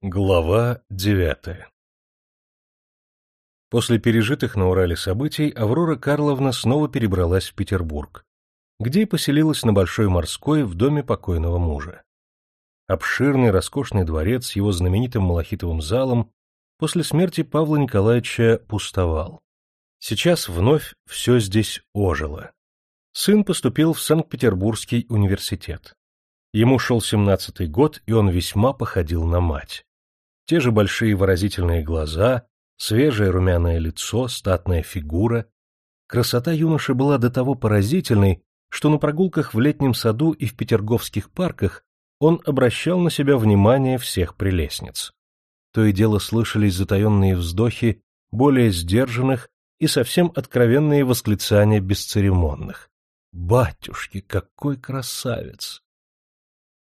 Глава девятая После пережитых на Урале событий Аврора Карловна снова перебралась в Петербург, где и поселилась на Большой Морской в доме покойного мужа. Обширный, роскошный дворец с его знаменитым малахитовым залом после смерти Павла Николаевича пустовал. Сейчас вновь все здесь ожило. Сын поступил в Санкт-Петербургский университет. Ему шел семнадцатый год, и он весьма походил на мать. Те же большие выразительные глаза, свежее румяное лицо, статная фигура. Красота юноши была до того поразительной, что на прогулках в летнем саду и в петерговских парках он обращал на себя внимание всех прелестниц. То и дело слышались затаенные вздохи более сдержанных и совсем откровенные восклицания бесцеремонных. «Батюшки, какой красавец!»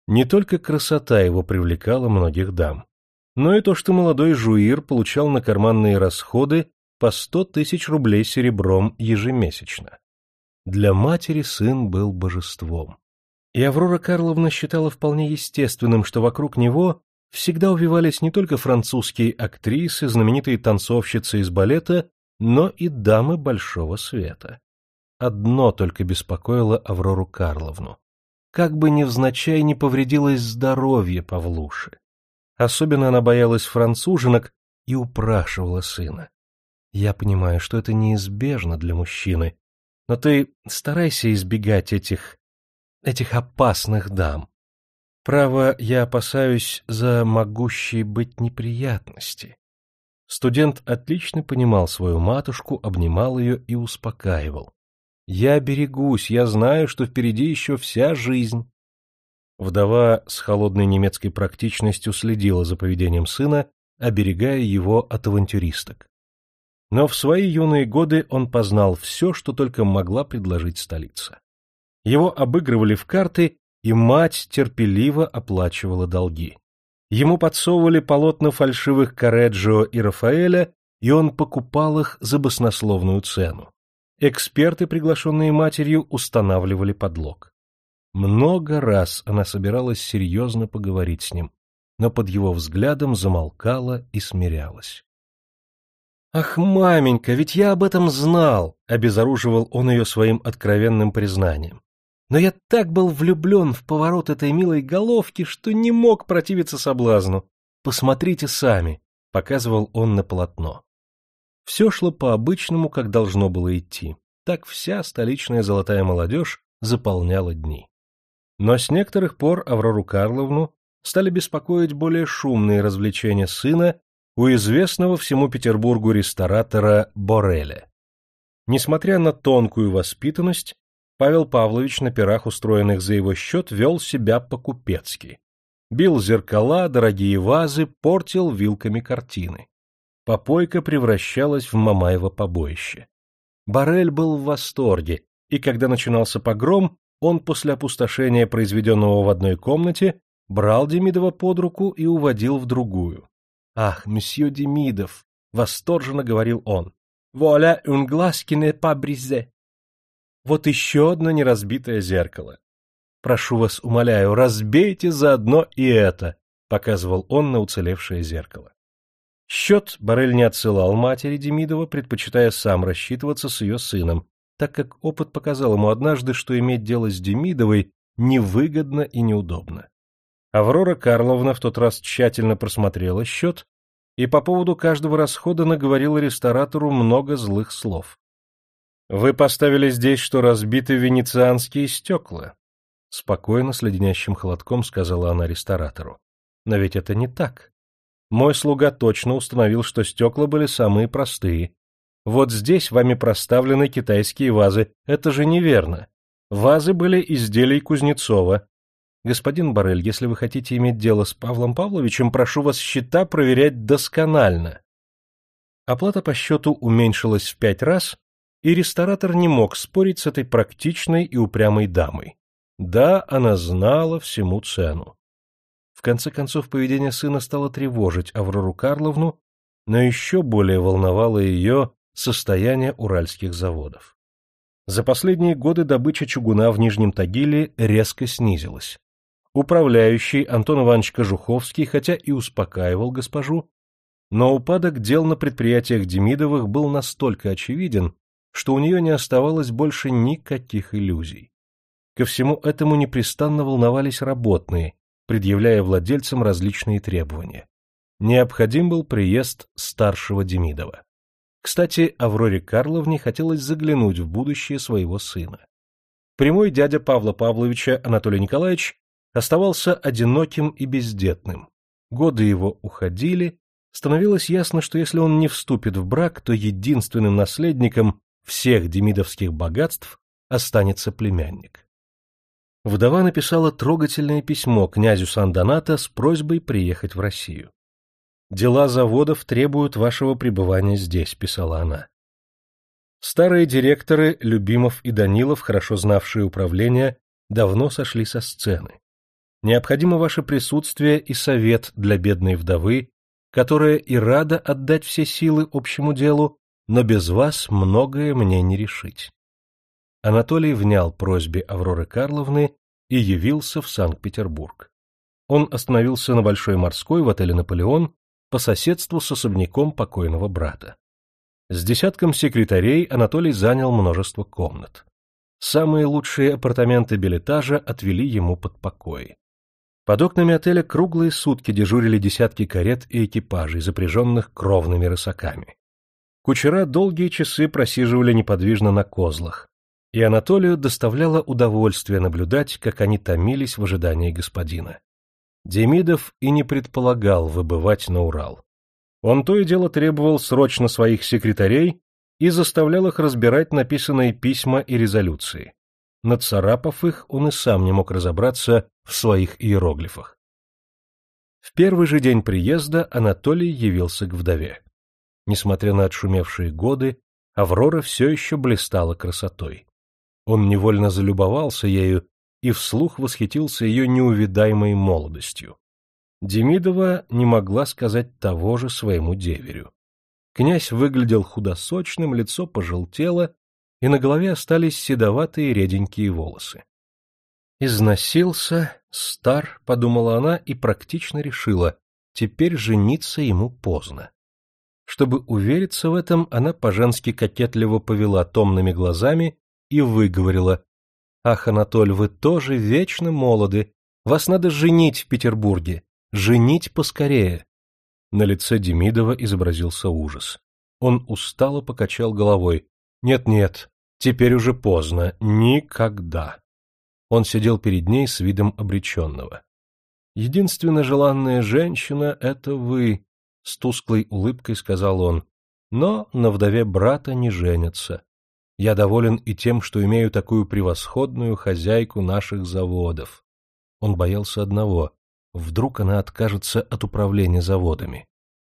Не только красота его привлекала многих дам, но и то, что молодой жуир получал на карманные расходы по сто тысяч рублей серебром ежемесячно. Для матери сын был божеством. И Аврора Карловна считала вполне естественным, что вокруг него всегда увивались не только французские актрисы, знаменитые танцовщицы из балета, но и дамы большого света. Одно только беспокоило Аврору Карловну. Как бы невзначай не повредилось здоровье Павлуши. Особенно она боялась француженок и упрашивала сына. Я понимаю, что это неизбежно для мужчины, но ты старайся избегать этих... этих опасных дам. Право, я опасаюсь за могущие быть неприятности. Студент отлично понимал свою матушку, обнимал ее и успокаивал. «Я берегусь, я знаю, что впереди еще вся жизнь». Вдова с холодной немецкой практичностью следила за поведением сына, оберегая его от авантюристок. Но в свои юные годы он познал все, что только могла предложить столица. Его обыгрывали в карты и мать терпеливо оплачивала долги. Ему подсовывали полотна фальшивых Кареджио и Рафаэля, и он покупал их за баснословную цену. Эксперты, приглашенные матерью, устанавливали подлог. Много раз она собиралась серьезно поговорить с ним, но под его взглядом замолкала и смирялась. «Ах, маменька, ведь я об этом знал!» — обезоруживал он ее своим откровенным признанием. Но я так был влюблен в поворот этой милой головки, что не мог противиться соблазну. Посмотрите сами, — показывал он на полотно. Все шло по-обычному, как должно было идти. Так вся столичная золотая молодежь заполняла дни. Но с некоторых пор Аврору Карловну стали беспокоить более шумные развлечения сына у известного всему Петербургу ресторатора Бореля. Несмотря на тонкую воспитанность, Павел Павлович на пирах, устроенных за его счет, вел себя по-купецки. Бил зеркала, дорогие вазы, портил вилками картины. Попойка превращалась в Мамаево побоище. Барель был в восторге, и когда начинался погром, он после опустошения, произведенного в одной комнате, брал Демидова под руку и уводил в другую. «Ах, месье Демидов!» — восторженно говорил он. «Воля un glace qui n'est pas brisé!» Вот еще одно неразбитое зеркало. Прошу вас, умоляю, разбейте заодно и это, показывал он на уцелевшее зеркало. Счет Барель не отсылал матери Демидова, предпочитая сам рассчитываться с ее сыном, так как опыт показал ему однажды, что иметь дело с Демидовой невыгодно и неудобно. Аврора Карловна в тот раз тщательно просмотрела счет и по поводу каждого расхода наговорила ресторатору много злых слов. Вы поставили здесь, что разбиты венецианские стекла. Спокойно, с леденящим холодком, сказала она ресторатору. Но ведь это не так. Мой слуга точно установил, что стекла были самые простые. Вот здесь вами проставлены китайские вазы. Это же неверно. Вазы были изделий Кузнецова. Господин Барель, если вы хотите иметь дело с Павлом Павловичем, прошу вас счета проверять досконально. Оплата по счету уменьшилась в пять раз, и ресторатор не мог спорить с этой практичной и упрямой дамой. Да, она знала всему цену. В конце концов, поведение сына стало тревожить Аврору Карловну, но еще более волновало ее состояние уральских заводов. За последние годы добыча чугуна в Нижнем Тагиле резко снизилась. Управляющий Антон Иванович Кожуховский, хотя и успокаивал госпожу, но упадок дел на предприятиях Демидовых был настолько очевиден, что у нее не оставалось больше никаких иллюзий. Ко всему этому непрестанно волновались работные, предъявляя владельцам различные требования. Необходим был приезд старшего Демидова. Кстати, Авроре Карловне хотелось заглянуть в будущее своего сына. Прямой дядя Павла Павловича Анатолий Николаевич оставался одиноким и бездетным. Годы его уходили, становилось ясно, что если он не вступит в брак, то единственным наследником всех демидовских богатств останется племянник вдова написала трогательное письмо князю Сан-Донато с просьбой приехать в Россию. «Дела заводов требуют вашего пребывания здесь», — писала она. Старые директоры, Любимов и Данилов, хорошо знавшие управление, давно сошли со сцены. Необходимо ваше присутствие и совет для бедной вдовы, которая и рада отдать все силы общему делу, но без вас многое мне не решить. Анатолий внял просьбе Авроры Карловны и явился в Санкт-Петербург. Он остановился на Большой морской в отеле «Наполеон» по соседству с особняком покойного брата. С десятком секретарей Анатолий занял множество комнат. Самые лучшие апартаменты билетажа отвели ему под покои. Под окнами отеля круглые сутки дежурили десятки карет и экипажей, запряженных кровными рысаками. Кучера долгие часы просиживали неподвижно на козлах, и Анатолию доставляло удовольствие наблюдать, как они томились в ожидании господина. Демидов и не предполагал выбывать на Урал. Он то и дело требовал срочно своих секретарей и заставлял их разбирать написанные письма и резолюции. Нацарапав их, он и сам не мог разобраться в своих иероглифах. В первый же день приезда Анатолий явился к вдове. Несмотря на отшумевшие годы, Аврора все еще блистала красотой. Он невольно залюбовался ею и вслух восхитился ее неувидаемой молодостью. Демидова не могла сказать того же своему деверю. Князь выглядел худосочным, лицо пожелтело, и на голове остались седоватые реденькие волосы. «Износился, стар», — подумала она и практично решила, теперь жениться ему поздно. Чтобы увериться в этом, она по-женски кокетливо повела томными глазами и выговорила. «Ах, Анатоль, вы тоже вечно молоды. Вас надо женить в Петербурге. Женить поскорее». На лице Демидова изобразился ужас. Он устало покачал головой. «Нет-нет, теперь уже поздно. Никогда». Он сидел перед ней с видом обреченного. «Единственно желанная женщина — это вы», — с тусклой улыбкой сказал он. «Но на вдове брата не женятся. Я доволен и тем, что имею такую превосходную хозяйку наших заводов. Он боялся одного — вдруг она откажется от управления заводами.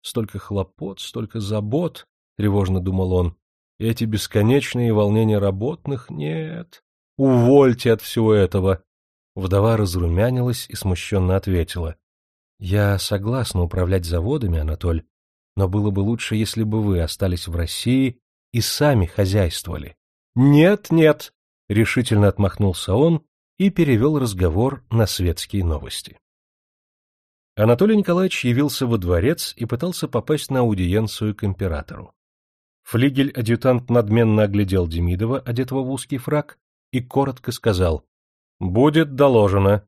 Столько хлопот, столько забот, — тревожно думал он. Эти бесконечные волнения работных — нет. Увольте от всего этого. Вдова разрумянилась и смущенно ответила. — Я согласна управлять заводами, Анатоль, но было бы лучше, если бы вы остались в России и сами хозяйствовали. «Нет, нет», — решительно отмахнулся он и перевел разговор на светские новости. Анатолий Николаевич явился во дворец и пытался попасть на аудиенцию к императору. Флигель-адъютант надменно оглядел Демидова, одетого в узкий фраг, и коротко сказал «Будет доложено».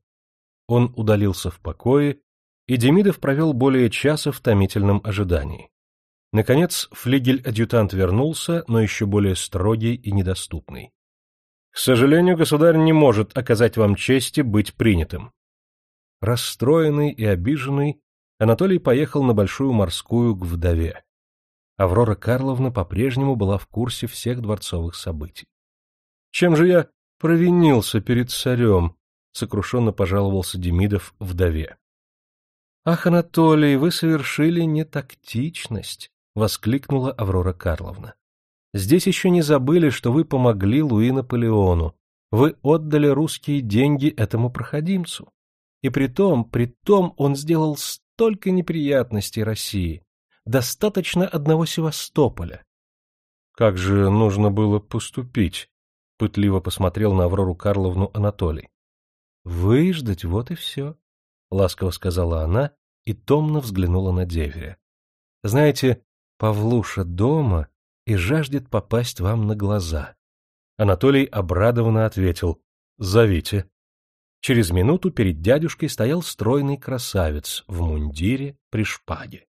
Он удалился в покое, и Демидов провел более часа в томительном ожидании. Наконец, флигель-адъютант вернулся, но еще более строгий и недоступный. — К сожалению, государь не может оказать вам чести быть принятым. Расстроенный и обиженный, Анатолий поехал на Большую морскую к вдове. Аврора Карловна по-прежнему была в курсе всех дворцовых событий. — Чем же я провинился перед царем? — сокрушенно пожаловался Демидов вдове. — Ах, Анатолий, вы совершили нетактичность воскликнула Аврора Карловна. Здесь еще не забыли, что вы помогли Луи Наполеону. Вы отдали русские деньги этому проходимцу. И при том, при том он сделал столько неприятностей России. Достаточно одного Севастополя. Как же нужно было поступить? Пытливо посмотрел на Аврору Карловну Анатолий. Выждать, вот и все, — ласково сказала она и томно взглянула на деверя. — Знаете, Павлуша дома и жаждет попасть вам на глаза. Анатолий обрадованно ответил «Зовите». Через минуту перед дядюшкой стоял стройный красавец в мундире при шпаге.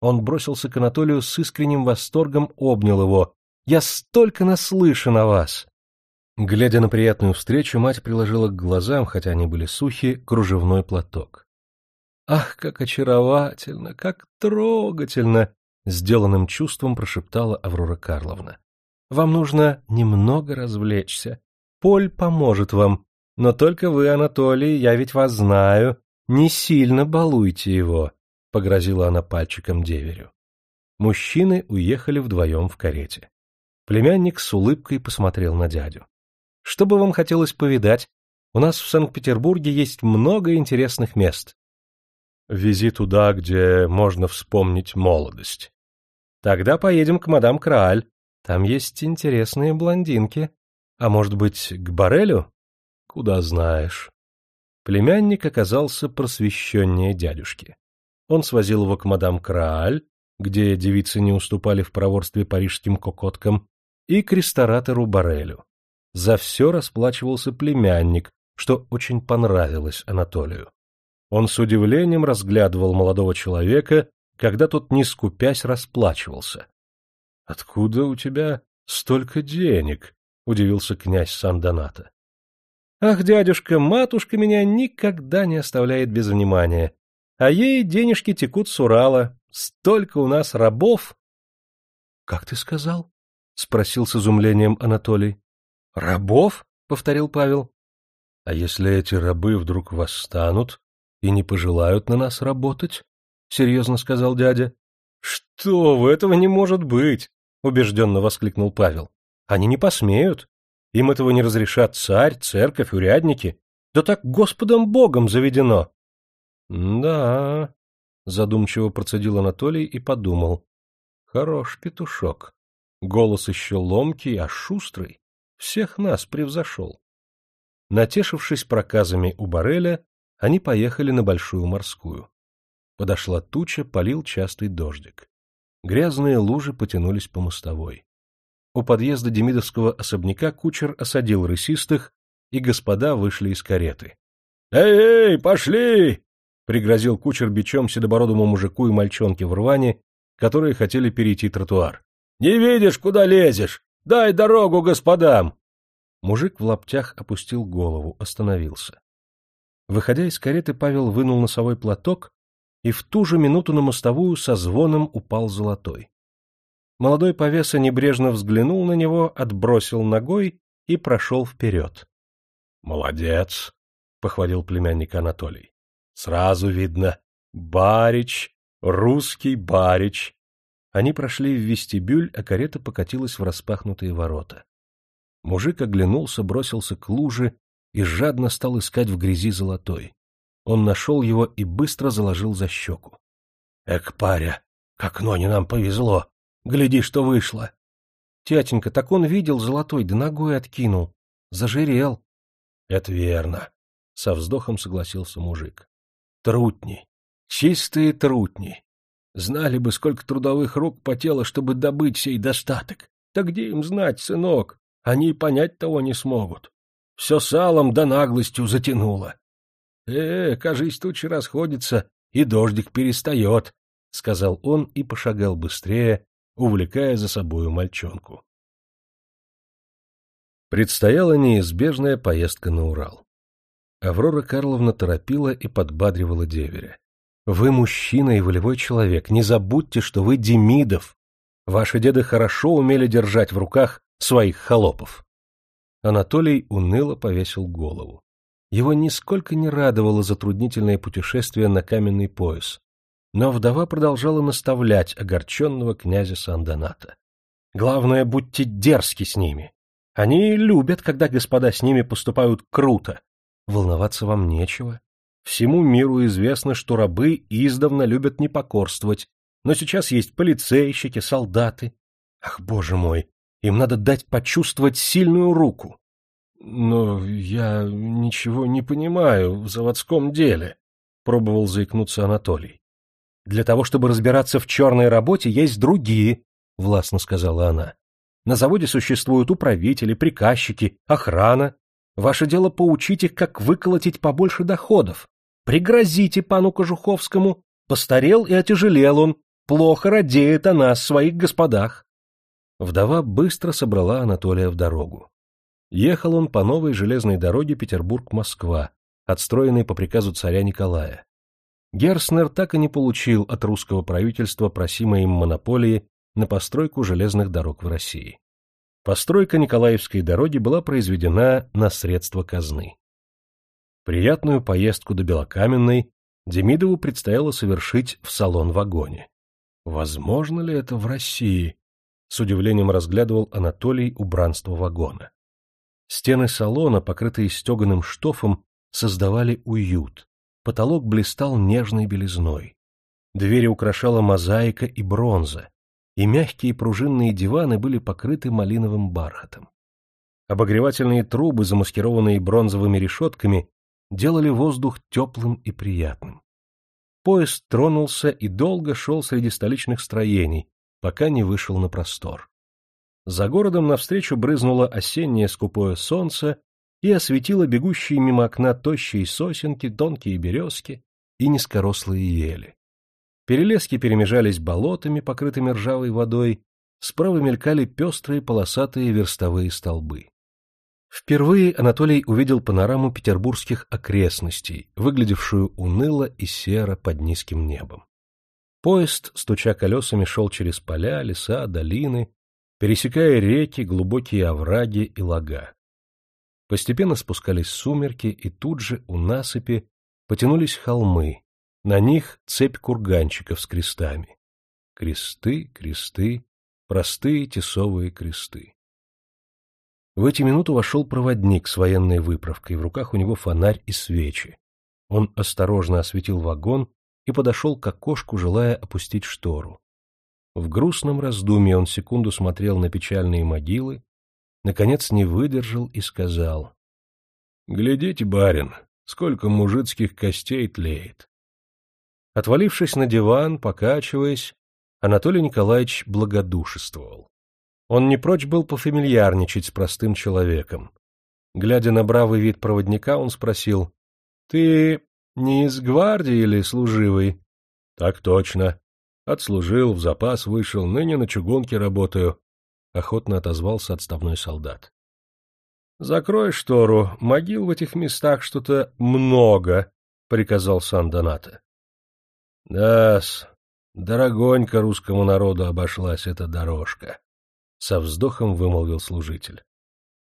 Он бросился к Анатолию с искренним восторгом, обнял его. «Я столько наслышан о вас!» Глядя на приятную встречу, мать приложила к глазам, хотя они были сухи, кружевной платок. «Ах, как очаровательно, как трогательно!» — сделанным чувством прошептала Аврора Карловна. «Вам нужно немного развлечься. Поль поможет вам. Но только вы, Анатолий, я ведь вас знаю. Не сильно балуйте его», — погрозила она пальчиком деверю. Мужчины уехали вдвоем в карете. Племянник с улыбкой посмотрел на дядю. «Что бы вам хотелось повидать? У нас в Санкт-Петербурге есть много интересных мест». «Вези туда, где можно вспомнить молодость». «Тогда поедем к мадам Крааль. Там есть интересные блондинки. А может быть, к Барелю?» Куда знаешь. Племянник оказался просвещеннее дядюшки. Он свозил его к мадам Крааль, где девицы не уступали в проворстве парижским кокоткам, и к ресторатору Барелю. За все расплачивался племянник, что очень понравилось Анатолию. Он с удивлением разглядывал молодого человека, когда тот, не скупясь, расплачивался. — Откуда у тебя столько денег? — удивился князь Сан-Доната. Ах, дядюшка, матушка меня никогда не оставляет без внимания. А ей денежки текут с Урала. Столько у нас рабов. — Как ты сказал? — спросил с изумлением Анатолий. — Рабов? — повторил Павел. — А если эти рабы вдруг восстанут и не пожелают на нас работать? — серьезно сказал дядя. — Что вы, этого не может быть! — убежденно воскликнул Павел. — Они не посмеют. Им этого не разрешат царь, церковь, урядники. Да так Господом Богом заведено. — Да, — задумчиво процедил Анатолий и подумал. — Хорош петушок. Голос еще ломкий, а шустрый. Всех нас превзошел. Натешившись проказами у Бареля, они поехали на Большую морскую. Подошла туча, полил частый дождик. Грязные лужи потянулись по мостовой. У подъезда Демидовского особняка кучер осадил рысистых, и господа вышли из кареты. «Эй, эй, пошли!» — пригрозил кучер бичом седобородому мужику и мальчонке в рване, которые хотели перейти тротуар. «Не видишь, куда лезешь? Дай дорогу господам!» Мужик в лаптях опустил голову, остановился. Выходя из кареты, Павел вынул носовой платок, и в ту же минуту на мостовую со звоном упал золотой. Молодой повеса небрежно взглянул на него, отбросил ногой и прошел вперед. — Молодец, — похвалил племянник Анатолий. — Сразу видно. Барич, русский барич. Они прошли в вестибюль, а карета покатилась в распахнутые ворота. Мужик оглянулся, бросился к луже и жадно стал искать в грязи золотой. Он нашел его и быстро заложил за щеку. — Эк, паря, как ноне нам повезло! Гляди, что вышло. Тятенька, так он видел золотой, да ногой откинул. Зажирел. — Это верно, — со вздохом согласился мужик. — Трутни. Чистые трутни. Знали бы, сколько трудовых рук потело, чтобы добыть сей достаток. Да где им знать, сынок? Они и понять того не смогут. Все салом да наглостью затянуло. Э, кажись, тучи расходятся, и дождик перестает, — сказал он и пошагал быстрее, увлекая за собою мальчонку. Предстояла неизбежная поездка на Урал. Аврора Карловна торопила и подбадривала деверя. «Вы мужчина и волевой человек, не забудьте, что вы Демидов. Ваши деды хорошо умели держать в руках своих холопов». Анатолий уныло повесил голову. Его нисколько не радовало затруднительное путешествие на каменный пояс, но вдова продолжала наставлять огорченного князя Сан-Доната. «Главное, будьте дерзки с ними. Они любят, когда господа с ними поступают круто. Волноваться вам нечего. Всему миру известно, что рабы издавна любят непокорствовать, но сейчас есть полицейщики, солдаты. Ах, боже мой, им надо дать почувствовать сильную руку. — Но я ничего не понимаю в заводском деле, — пробовал заикнуться Анатолий. — Для того, чтобы разбираться в черной работе, есть другие, — властно сказала она. — На заводе существуют управители, приказчики, охрана. Ваше дело поучить их, как выколотить побольше доходов. Пригрозите пану Кожуховскому. Постарел и отяжелел он, плохо радеет о нас, своих господах. Вдова быстро собрала Анатолия в дорогу. Ехал он по новой железной дороге Петербург-Москва, отстроенной по приказу царя Николая. Герснер так и не получил от русского правительства просимой им монополии на постройку железных дорог в России. Постройка Николаевской дороги была произведена на средства казны. Приятную поездку до Белокаменной Демидову предстояло совершить в салон-вагоне. Возможно ли это в России? С удивлением разглядывал Анатолий убранство вагона. Стены салона, покрытые стеганым штофом, создавали уют. Потолок блистал нежной белизной. Двери украшала мозаика и бронза, и мягкие пружинные диваны были покрыты малиновым бархатом. Обогревательные трубы, замаскированные бронзовыми решетками, делали воздух теплым и приятным. Поезд тронулся и долго шел среди столичных строений, пока не вышел на простор. За городом навстречу брызнуло осеннее скупое солнце и осветило бегущие мимо окна тощие сосенки, тонкие березки и низкорослые ели. Перелески перемежались болотами, покрытыми ржавой водой, справа мелькали пестрые полосатые верстовые столбы. Впервые Анатолий увидел панораму петербургских окрестностей, выглядевшую уныло и серо под низким небом. Поезд, стуча колесами, шел через поля, леса, долины, пересекая реки, глубокие овраги и лага. Постепенно спускались сумерки, и тут же у насыпи потянулись холмы, на них цепь курганчиков с крестами. Кресты, кресты, простые тесовые кресты. В эти минуты вошел проводник с военной выправкой, в руках у него фонарь и свечи. Он осторожно осветил вагон и подошел к окошку, желая опустить штору. В грустном раздумье он секунду смотрел на печальные могилы, наконец не выдержал и сказал. — Глядите, барин, сколько мужицких костей тлеет. Отвалившись на диван, покачиваясь, Анатолий Николаевич благодушествовал. Он не прочь был пофамильярничать с простым человеком. Глядя на бравый вид проводника, он спросил, — Ты не из гвардии или служивый? — Так точно. Отслужил, в запас вышел, ныне на чугунке работаю, — охотно отозвался отставной солдат. — Закрой штору, могил в этих местах что-то много, — приказал сан Доната. — Да-с, дорогонько русскому народу обошлась эта дорожка, — со вздохом вымолвил служитель.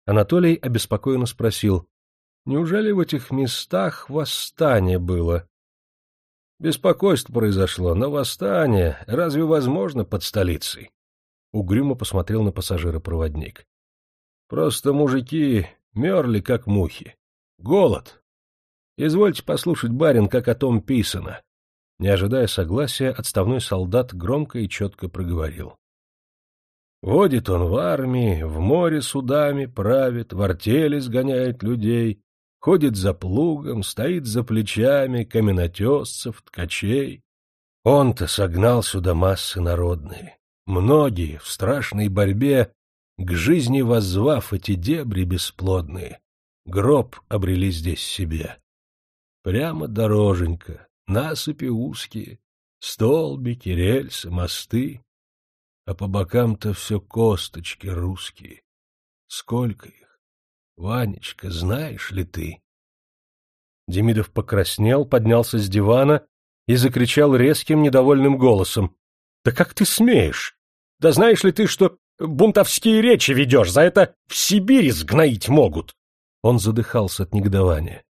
Анатолий обеспокоенно спросил, — Неужели в этих местах восстание было? — Беспокойство произошло, но восстание разве возможно под столицей? Угрюмо посмотрел на пассажира проводник. — Просто мужики мерли, как мухи. Голод. Извольте послушать, барин, как о том писано. Не ожидая согласия, отставной солдат громко и четко проговорил. Водит он в армии, в море судами правит, в артели сгоняет людей, ходит за плугом, стоит за плечами каменотесцев, ткачей. Он-то согнал сюда массы народные. Многие в страшной борьбе, к жизни воззвав эти дебри бесплодные, гроб обрели здесь себе. Прямо дороженька, насыпи узкие, столбики, рельсы, мосты а по бокам-то все косточки русские. Сколько их? Ванечка, знаешь ли ты? Демидов покраснел, поднялся с дивана и закричал резким, недовольным голосом. — Да как ты смеешь? Да знаешь ли ты, что бунтовские речи ведешь? За это в Сибири сгноить могут! Он задыхался от негодования.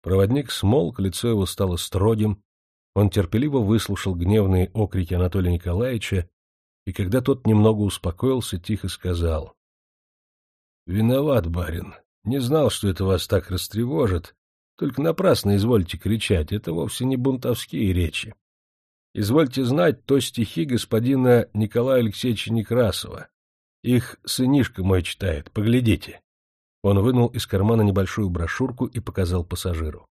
Проводник смолк, лицо его стало строгим. Он терпеливо выслушал гневные окрики Анатолия Николаевича и когда тот немного успокоился, тихо сказал. — Виноват, барин. Не знал, что это вас так растревожит. Только напрасно извольте кричать, это вовсе не бунтовские речи. Извольте знать, то стихи господина Николая Алексеевича Некрасова. Их сынишка мой читает, поглядите. Он вынул из кармана небольшую брошюрку и показал пассажиру.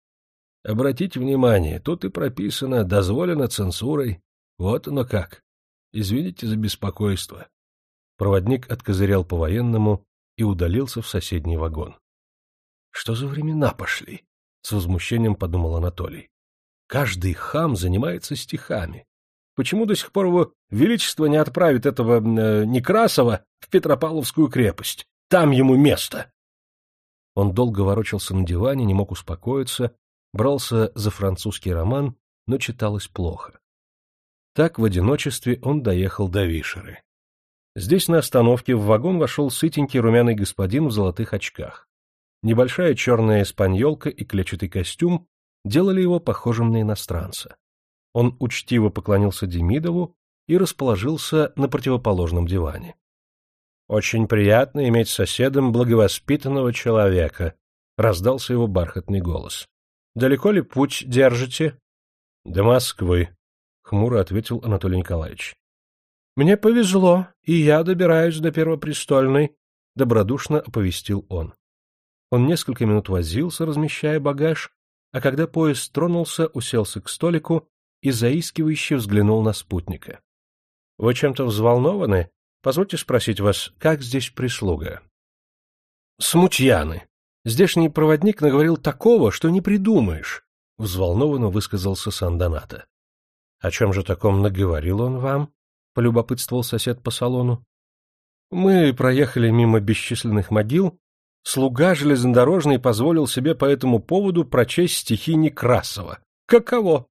Обратите внимание, тут и прописано «дозволено цензурой». Вот оно как. Извините за беспокойство. Проводник откозырял по-военному и удалился в соседний вагон. — Что за времена пошли? — с возмущением подумал Анатолий. — Каждый хам занимается стихами. Почему до сих пор его величество не отправит этого э, Некрасова в Петропавловскую крепость? Там ему место! Он долго ворочался на диване, не мог успокоиться, брался за французский роман, но читалось плохо. Так в одиночестве он доехал до Вишеры. Здесь на остановке в вагон вошел сытенький румяный господин в золотых очках. Небольшая черная испаньолка и клетчатый костюм делали его похожим на иностранца. Он учтиво поклонился Демидову и расположился на противоположном диване. — Очень приятно иметь соседом благовоспитанного человека, — раздался его бархатный голос. — Далеко ли путь держите? — До Москвы, — хмуро ответил Анатолий Николаевич. — Мне повезло, и я добираюсь до Первопрестольной, — добродушно оповестил он. Он несколько минут возился, размещая багаж, а когда поезд тронулся, уселся к столику и заискивающе взглянул на спутника. — Вы чем-то взволнованы? Позвольте спросить вас, как здесь прислуга? — Смутьяны. Здешний проводник наговорил такого, что не придумаешь, — взволнованно высказался Сан-Доната. — О чем же таком наговорил он вам? — полюбопытствовал сосед по салону. Мы проехали мимо бесчисленных могил. Слуга железнодорожный позволил себе по этому поводу прочесть стихи Некрасова. Каково?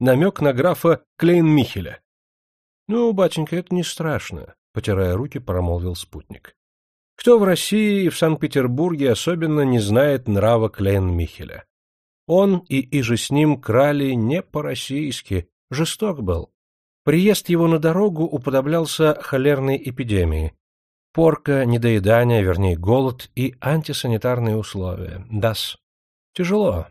Намек на графа Клейн-Михеля. — Ну, батенька, это не страшно, — потирая руки, промолвил спутник. Кто в России и в Санкт-Петербурге особенно не знает нрава Клейн-Михеля? Он и иже с ним крали не по-российски, жесток был. Приезд его на дорогу уподоблялся холерной эпидемии. Порка, недоедание, вернее голод и антисанитарные условия. Дас. Тяжело.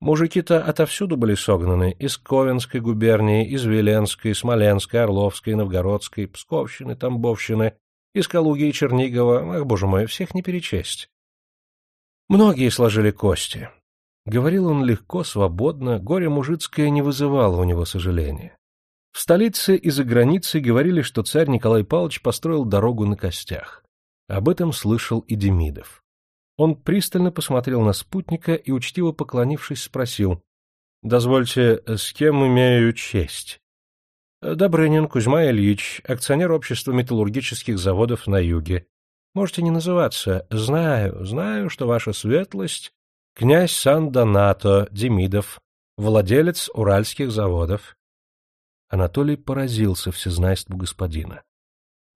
Мужики-то отовсюду были согнаны, из Ковенской губернии, из Веленской, Смоленской, Орловской, Новгородской, Псковщины, Тамбовщины, из Калуги и Чернигова, ах, боже мой, всех не перечесть. Многие сложили кости. Говорил он легко, свободно, горе мужицкое не вызывало у него сожаления. В столице и за границей говорили, что царь Николай Павлович построил дорогу на костях. Об этом слышал и Демидов. Он пристально посмотрел на спутника и, учтиво поклонившись, спросил. — Дозвольте, с кем имею честь? — Добрынин Кузьма Ильич, акционер общества металлургических заводов на юге. Можете не называться. Знаю, знаю, что ваша светлость — князь Сан-Донато Демидов, владелец уральских заводов. Анатолий поразился всезнайству господина.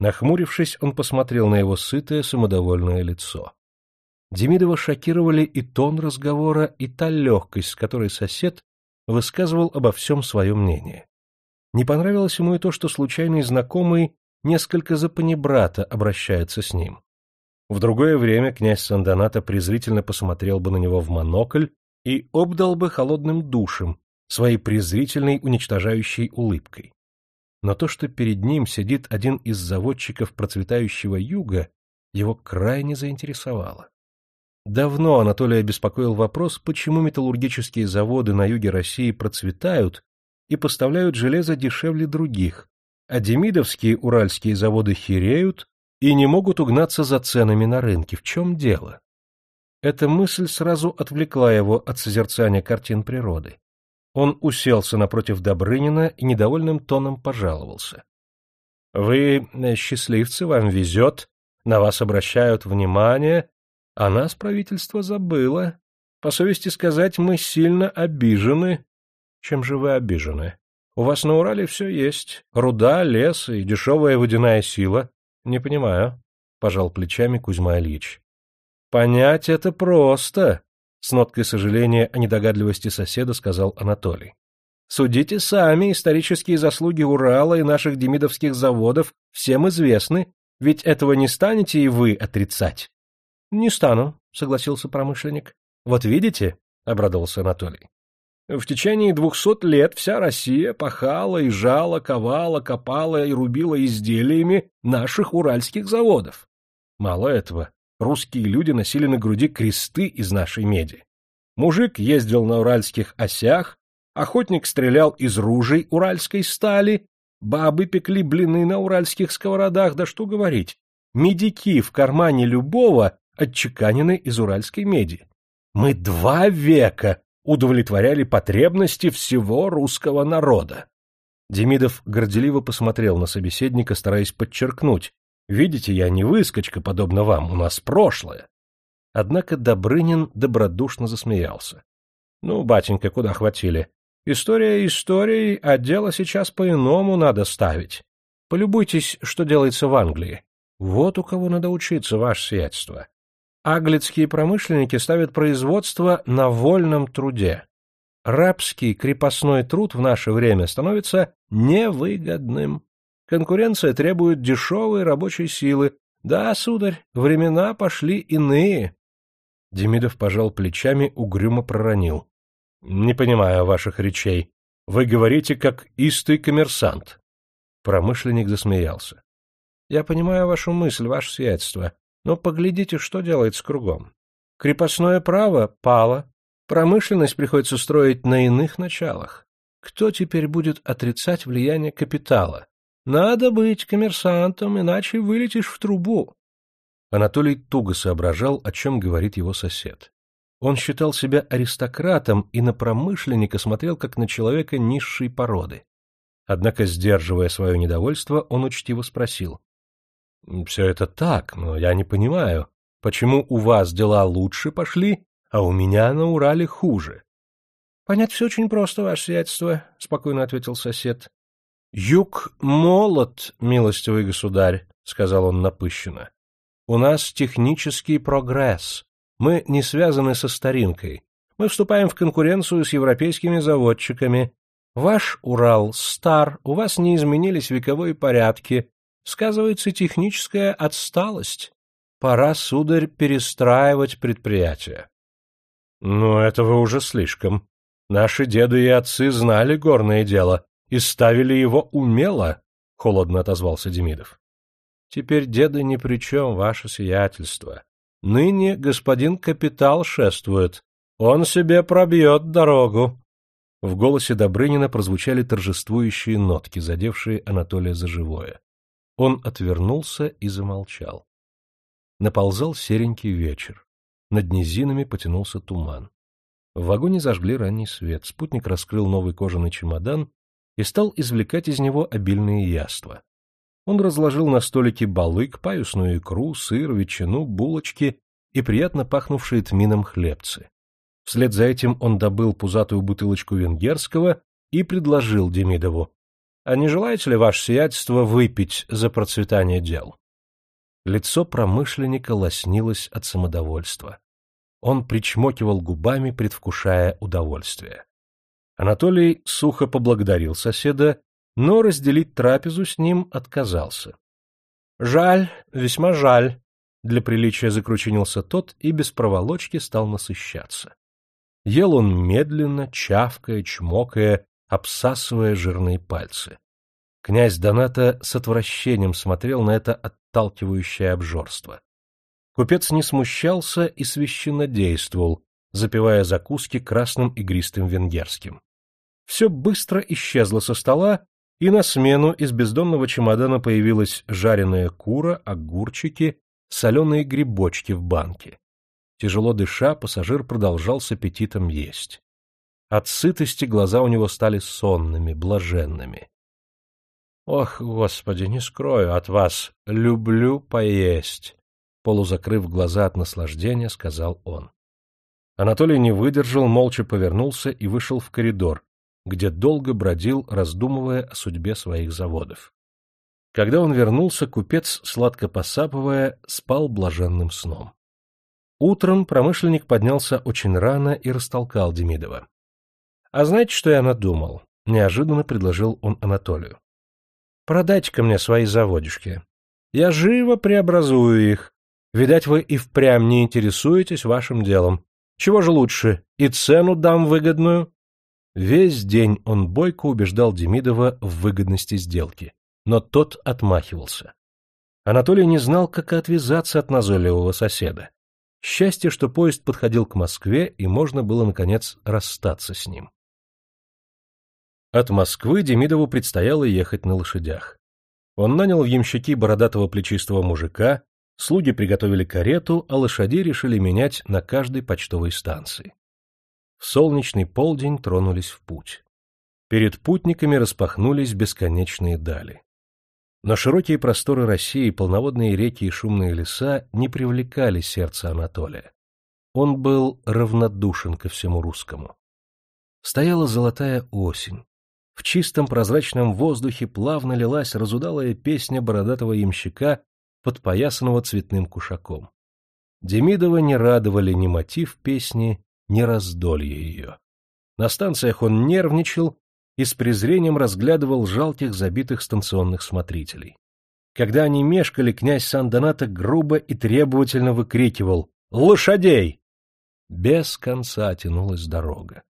Нахмурившись, он посмотрел на его сытое, самодовольное лицо. Демидова шокировали и тон разговора, и та легкость, с которой сосед высказывал обо всем свое мнение. Не понравилось ему и то, что случайный знакомый несколько за панибрата обращается с ним. В другое время князь Сандоната презрительно посмотрел бы на него в монокль и обдал бы холодным душем, своей презрительной уничтожающей улыбкой. Но то, что перед ним сидит один из заводчиков процветающего юга, его крайне заинтересовало. Давно Анатолия беспокоил вопрос, почему металлургические заводы на юге России процветают и поставляют железо дешевле других, а демидовские уральские заводы хереют и не могут угнаться за ценами на рынке. В чем дело? Эта мысль сразу отвлекла его от созерцания картин природы. Он уселся напротив Добрынина и недовольным тоном пожаловался. — Вы э, счастливцы, вам везет, на вас обращают внимание, а нас правительство забыло. По совести сказать, мы сильно обижены. Чем же вы обижены? У вас на Урале все есть. Руда, лес и дешевая водяная сила. Не понимаю, — пожал плечами Кузьма Ильич. Понять это просто, с ноткой сожаления о недогадливости соседа сказал Анатолий. Судите сами, исторические заслуги Урала и наших демидовских заводов всем известны, ведь этого не станете и вы отрицать. — Не стану, — согласился промышленник. — Вот видите, — обрадовался Анатолий. В течение двухсот лет вся Россия пахала и жала, ковала, копала и рубила изделиями наших уральских заводов. Мало этого, русские люди носили на груди кресты из нашей меди. Мужик ездил на уральских осях, охотник стрелял из ружей уральской стали, бабы пекли блины на уральских сковородах, да что говорить, медики в кармане любого отчеканены из уральской меди. Мы два века удовлетворяли потребности всего русского народа. Демидов горделиво посмотрел на собеседника, стараясь подчеркнуть. «Видите, я не выскочка, подобно вам, у нас прошлое». Однако Добрынин добродушно засмеялся. — Ну, батенька, куда хватили? История историей, а дело сейчас по-иному надо ставить. Полюбуйтесь, что делается в Англии. Вот у кого надо учиться, ваше сиятельство. Аглицкие промышленники ставят производство на вольном труде. Рабский крепостной труд в наше время становится невыгодным. Конкуренция требует дешевой рабочей силы. Да, сударь, времена пошли иные. Демидов пожал плечами, угрюмо проронил. — Не понимаю ваших речей. Вы говорите, как истый коммерсант. Промышленник засмеялся. — Я понимаю вашу мысль, ваше сиятельство, но поглядите, что делается кругом. Крепостное право пало, промышленность приходится строить на иных началах. Кто теперь будет отрицать влияние капитала? Надо быть коммерсантом, иначе вылетишь в трубу. Анатолий туго соображал, о чем говорит его сосед. Он считал себя аристократом и на промышленника смотрел как на человека низшей породы. Однако, сдерживая свое недовольство, он учтиво спросил. — Все это так, но я не понимаю, почему у вас дела лучше пошли, а у меня на Урале хуже? — Понять все очень просто, ваше сиятельство, — спокойно ответил сосед. — Юг молод, милостивый государь, — сказал он напыщенно. У нас технический прогресс. Мы не связаны со старинкой. Мы вступаем в конкуренцию с европейскими заводчиками. Ваш Урал стар, у вас не изменились вековые порядки. Сказывается техническая отсталость. Пора, сударь, перестраивать предприятие. Но это вы уже слишком. Наши деды и отцы знали горное дело и ставили его умело, — холодно отозвался Демидов. Теперь деды ни при чем, ваше сиятельство. Ныне господин капитал шествует. Он себе пробьет дорогу. В голосе Добрынина прозвучали торжествующие нотки, задевшие Анатолия за живое. Он отвернулся и замолчал. Наползал серенький вечер. Над низинами потянулся туман. В вагоне зажгли ранний свет. Спутник раскрыл новый кожаный чемодан и стал извлекать из него обильные яства. Он разложил на столике балык, паюсную икру, сыр, ветчину, булочки и приятно пахнувшие тмином хлебцы. Вслед за этим он добыл пузатую бутылочку венгерского и предложил Демидову. — А не желаете ли, ваше сиятельство, выпить за процветание дел? Лицо промышленника лоснилось от самодовольства. Он причмокивал губами, предвкушая удовольствие. Анатолий сухо поблагодарил соседа но разделить трапезу с ним отказался. — Жаль, весьма жаль, — для приличия закрученился тот и без проволочки стал насыщаться. Ел он медленно, чавкая, чмокая, обсасывая жирные пальцы. Князь Доната с отвращением смотрел на это отталкивающее обжорство. Купец не смущался и священно действовал, запивая закуски красным игристым венгерским. Все быстро исчезло со стола, и на смену из бездонного чемодана появилась жареная кура, огурчики, соленые грибочки в банке. Тяжело дыша, пассажир продолжал с аппетитом есть. От сытости глаза у него стали сонными, блаженными. — Ох, господи, не скрою от вас, люблю поесть! — полузакрыв глаза от наслаждения, сказал он. Анатолий не выдержал, молча повернулся и вышел в коридор, где долго бродил, раздумывая о судьбе своих заводов. Когда он вернулся, купец, сладко посапывая, спал блаженным сном. Утром промышленник поднялся очень рано и растолкал Демидова. — А знаете, что я надумал? — неожиданно предложил он Анатолию. — Продайте-ка мне свои заводишки. Я живо преобразую их. Видать, вы и впрямь не интересуетесь вашим делом. Чего же лучше, и цену дам выгодную? Весь день он бойко убеждал Демидова в выгодности сделки, но тот отмахивался. Анатолий не знал, как отвязаться от назойливого соседа. Счастье, что поезд подходил к Москве, и можно было, наконец, расстаться с ним. От Москвы Демидову предстояло ехать на лошадях. Он нанял в ямщики бородатого плечистого мужика, слуги приготовили карету, а лошади решили менять на каждой почтовой станции. В солнечный полдень тронулись в путь. Перед путниками распахнулись бесконечные дали. Но широкие просторы России, полноводные реки и шумные леса не привлекали сердце Анатолия. Он был равнодушен ко всему русскому. Стояла золотая осень. В чистом прозрачном воздухе плавно лилась разудалая песня бородатого ямщика, подпоясанного цветным кушаком. Демидова не радовали ни мотив песни, ни раздолье ее. На станциях он нервничал и с презрением разглядывал жалких забитых станционных смотрителей. Когда они мешкали, князь Сан-Донато грубо и требовательно выкрикивал «Лошадей!». Без конца тянулась дорога.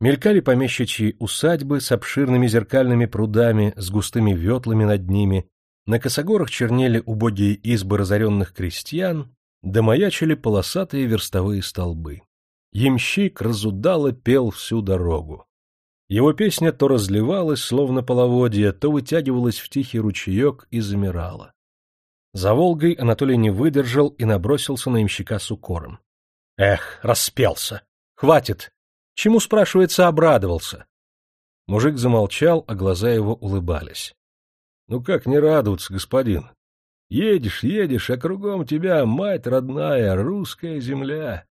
Мелькали помещичьи усадьбы с обширными зеркальными прудами, с густыми ветлами над ними, на косогорах чернели убогие избы разоренных крестьян, да маячили полосатые верстовые столбы. Ямщик разудало пел всю дорогу. Его песня то разливалась, словно половодье, то вытягивалась в тихий ручеек и замирала. За Волгой Анатолий не выдержал и набросился на имщика с укором. — Эх, распелся! Хватит! Чему, спрашивается, обрадовался? Мужик замолчал, а глаза его улыбались. — Ну как не радоваться, господин? Едешь, едешь, а кругом тебя мать родная, русская земля.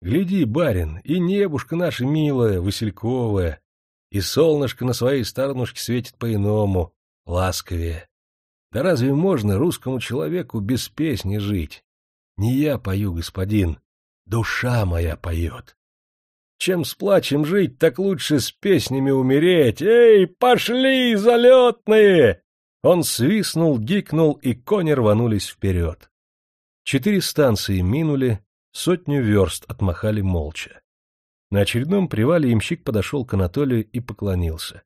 Гляди, барин, и небушка наша милая, васильковая, и солнышко на своей сторонушке светит по-иному, ласковее. Да разве можно русскому человеку без песни жить? Не я пою, господин, душа моя поет. Чем с плачем жить, так лучше с песнями умереть. Эй, пошли, залетные! Он свистнул, гикнул, и кони рванулись вперед. Четыре станции минули, сотню верст отмахали молча. На очередном привале имщик подошел к Анатолию и поклонился.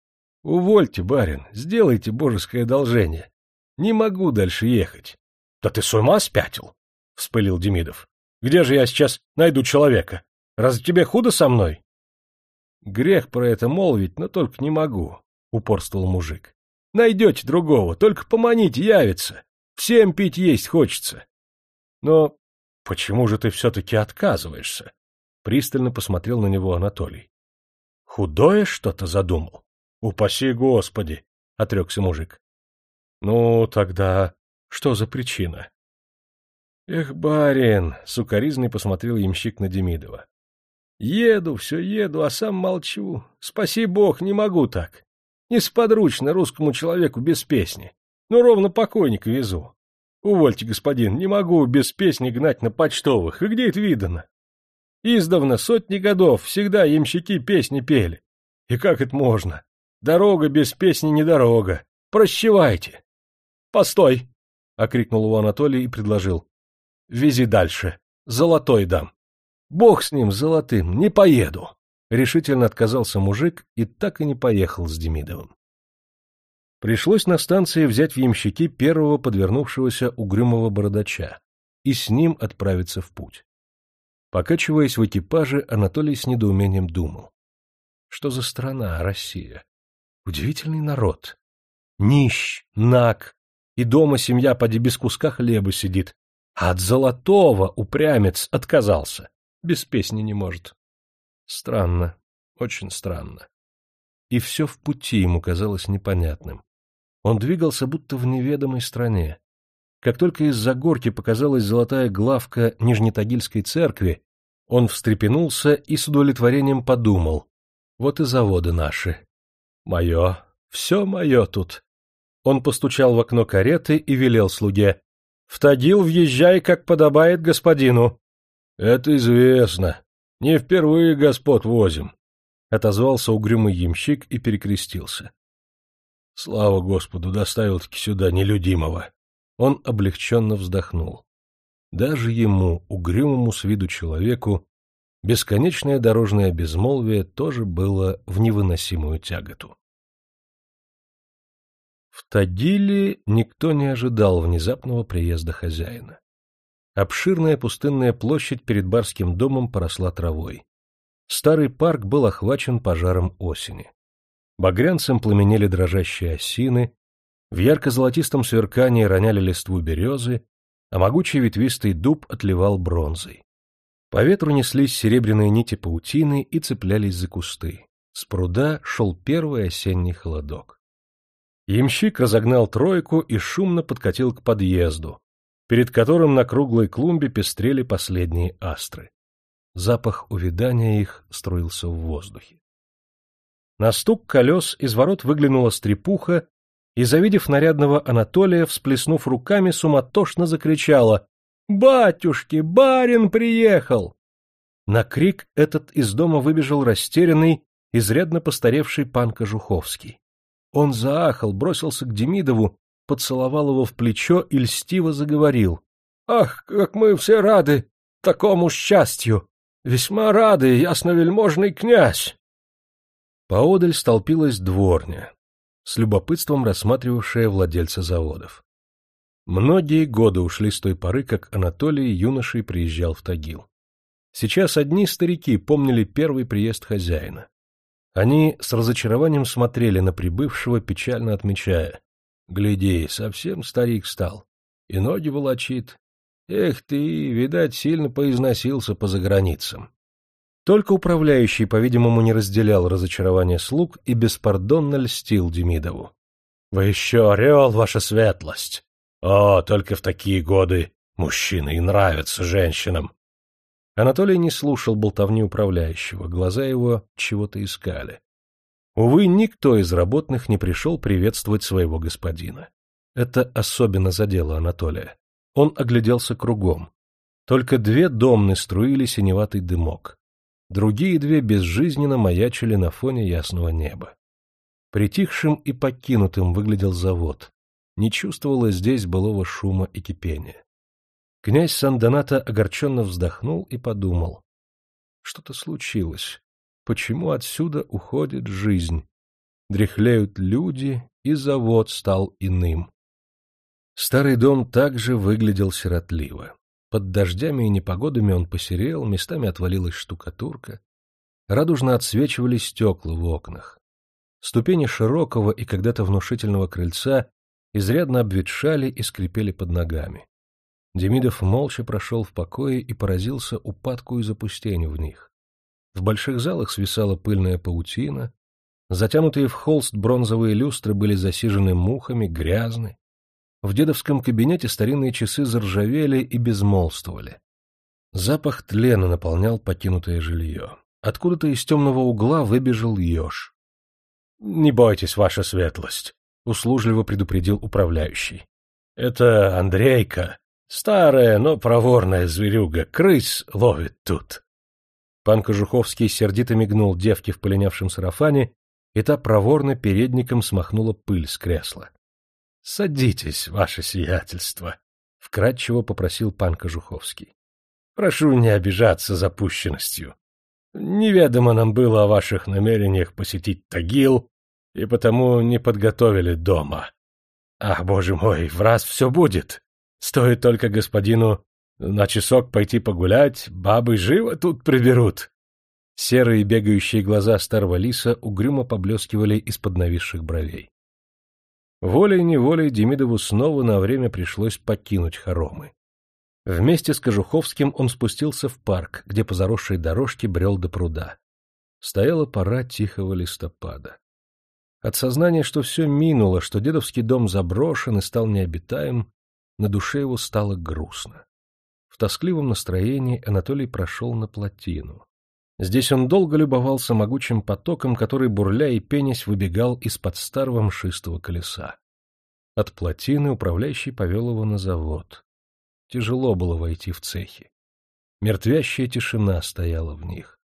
— Увольте, барин, сделайте божеское одолжение. Не могу дальше ехать. — Да ты с ума спятил? — вспылил Демидов. — Где же я сейчас найду человека? Разве тебе худо со мной? — Грех про это молвить, но только не могу, — упорствовал мужик. — Найдете другого, только поманите, явится. Всем пить есть хочется. — Но почему же ты все-таки отказываешься? Пристально посмотрел на него Анатолий. — Худое что-то задумал? — Упаси Господи! — отрекся мужик. — Ну, тогда что за причина? — Эх, барин! — сукоризный посмотрел ямщик на Демидова. — Еду, все еду, а сам молчу. Спаси бог, не могу так. Несподручно русскому человеку без песни. Ну, ровно покойника везу. Увольте, господин, не могу без песни гнать на почтовых. И где это видано? Издавна, сотни годов, всегда ямщики песни пели. И как это можно? Дорога без песни не дорога. Прощевайте. — Постой! — окрикнул его Анатолий и предложил. — Вези дальше. Золотой дам. — Бог с ним, золотым, не поеду. Решительно отказался мужик и так и не поехал с Демидовым. Пришлось на станции взять в ямщики первого подвернувшегося угрюмого бородача и с ним отправиться в путь. Покачиваясь в экипаже, Анатолий с недоумением думал. Что за страна Россия? Удивительный народ. Нищ, наг, и дома семья поди без куска хлеба сидит, а от золотого упрямец отказался. Без песни не может. Странно, очень странно. И все в пути ему казалось непонятным. Он двигался будто в неведомой стране. Как только из-за горки показалась золотая главка Нижнетагильской церкви, он встрепенулся и с удовлетворением подумал. Вот и заводы наши. Мое, все мое тут. Он постучал в окно кареты и велел слуге. — В Тагил въезжай, как подобает господину. — Это известно. Не впервые господ возим. Отозвался угрюмый ямщик и перекрестился. Слава Господу, доставил-таки сюда нелюдимого. Он облегченно вздохнул. Даже ему, угрюмому с виду человеку, бесконечное дорожное безмолвие тоже было в невыносимую тяготу. В Тагиле никто не ожидал внезапного приезда хозяина. Обширная пустынная площадь перед барским домом поросла травой. Старый парк был охвачен пожаром осени. Багрянцем пламенели дрожащие осины, в ярко-золотистом сверкании роняли листву березы, а могучий ветвистый дуб отливал бронзой. По ветру неслись серебряные нити паутины и цеплялись за кусты. С пруда шел первый осенний холодок. Ямщик разогнал тройку и шумно подкатил к подъезду, перед которым на круглой клумбе пестрели последние астры. Запах увядания их струился в воздухе. На стук колес из ворот выглянула стрепуха и, завидев нарядного Анатолия, всплеснув руками, суматошно закричала «Батюшки, барин приехал!» На крик этот из дома выбежал растерянный, изрядно постаревший пан Кожуховский. Он заахал, бросился к Демидову, поцеловал его в плечо и льстиво заговорил. — Ах, как мы все рады такому счастью! Весьма рады, ясновельможный князь! Поодаль столпилась дворня, с любопытством рассматривавшая владельца заводов. Многие годы ушли с той поры, как Анатолий юношей приезжал в Тагил. Сейчас одни старики помнили первый приезд хозяина. Они с разочарованием смотрели на прибывшего, печально отмечая. «Гляди, совсем старик стал. И ноги волочит. Эх ты, видать, сильно поизносился по заграницам». Только управляющий, по-видимому, не разделял разочарование слуг и беспардонно льстил Демидову. — Вы еще орел, ваша светлость! О, только в такие годы мужчины и нравятся женщинам! Анатолий не слушал болтовни управляющего, глаза его чего-то искали. Увы, никто из работных не пришел приветствовать своего господина. Это особенно задело Анатолия. Он огляделся кругом. Только две домны струили синеватый дымок. Другие две безжизненно маячили на фоне ясного неба. Притихшим и покинутым выглядел завод. Не чувствовалось здесь былого шума и кипения. Князь Сандоната огорченно вздохнул и подумал. Что-то случилось. Почему отсюда уходит жизнь? Дряхлеют люди, и завод стал иным. Старый дом также выглядел сиротливо. Под дождями и непогодами он посерел, местами отвалилась штукатурка. Радужно отсвечивали стекла в окнах. Ступени широкого и когда-то внушительного крыльца изрядно обветшали и скрипели под ногами. Демидов молча прошел в покое и поразился упадку и запустению в них. В больших залах свисала пыльная паутина, затянутые в холст бронзовые люстры были засижены мухами, грязны. В дедовском кабинете старинные часы заржавели и безмолвствовали. Запах тлена наполнял покинутое жилье. Откуда-то из темного угла выбежал еж. — Не бойтесь, ваша светлость, — услужливо предупредил управляющий. — Это Андрейка, Старая, но проворная зверюга, крыс ловит тут. Пан Кожуховский сердито мигнул девке в полинявшем сарафане, и та проворно передником смахнула пыль с кресла. — Садитесь, ваше сиятельство, — вкратчиво попросил пан Кожуховский. — Прошу не обижаться запущенностью. Неведомо нам было о ваших намерениях посетить Тагил, и потому не подготовили дома. Ах, боже мой, в раз все будет. Стоит только господину на часок пойти погулять, бабы живо тут приберут. Серые бегающие глаза старого лиса угрюмо поблескивали из-под нависших бровей. Волей-неволей Демидову снова на время пришлось покинуть хоромы. Вместе с Кожуховским он спустился в парк, где по заросшей дорожке брел до пруда. Стояла пора тихого листопада. От сознания, что все минуло, что дедовский дом заброшен и стал необитаем, на душе его стало грустно. Тоскливом настроении Анатолий прошел на плотину. Здесь он долго любовался могучим потоком, который, бурля и пенясь, выбегал из-под старого мшистого колеса. От плотины управляющий повел его на завод. Тяжело было войти в цехи. Мертвящая тишина стояла в них.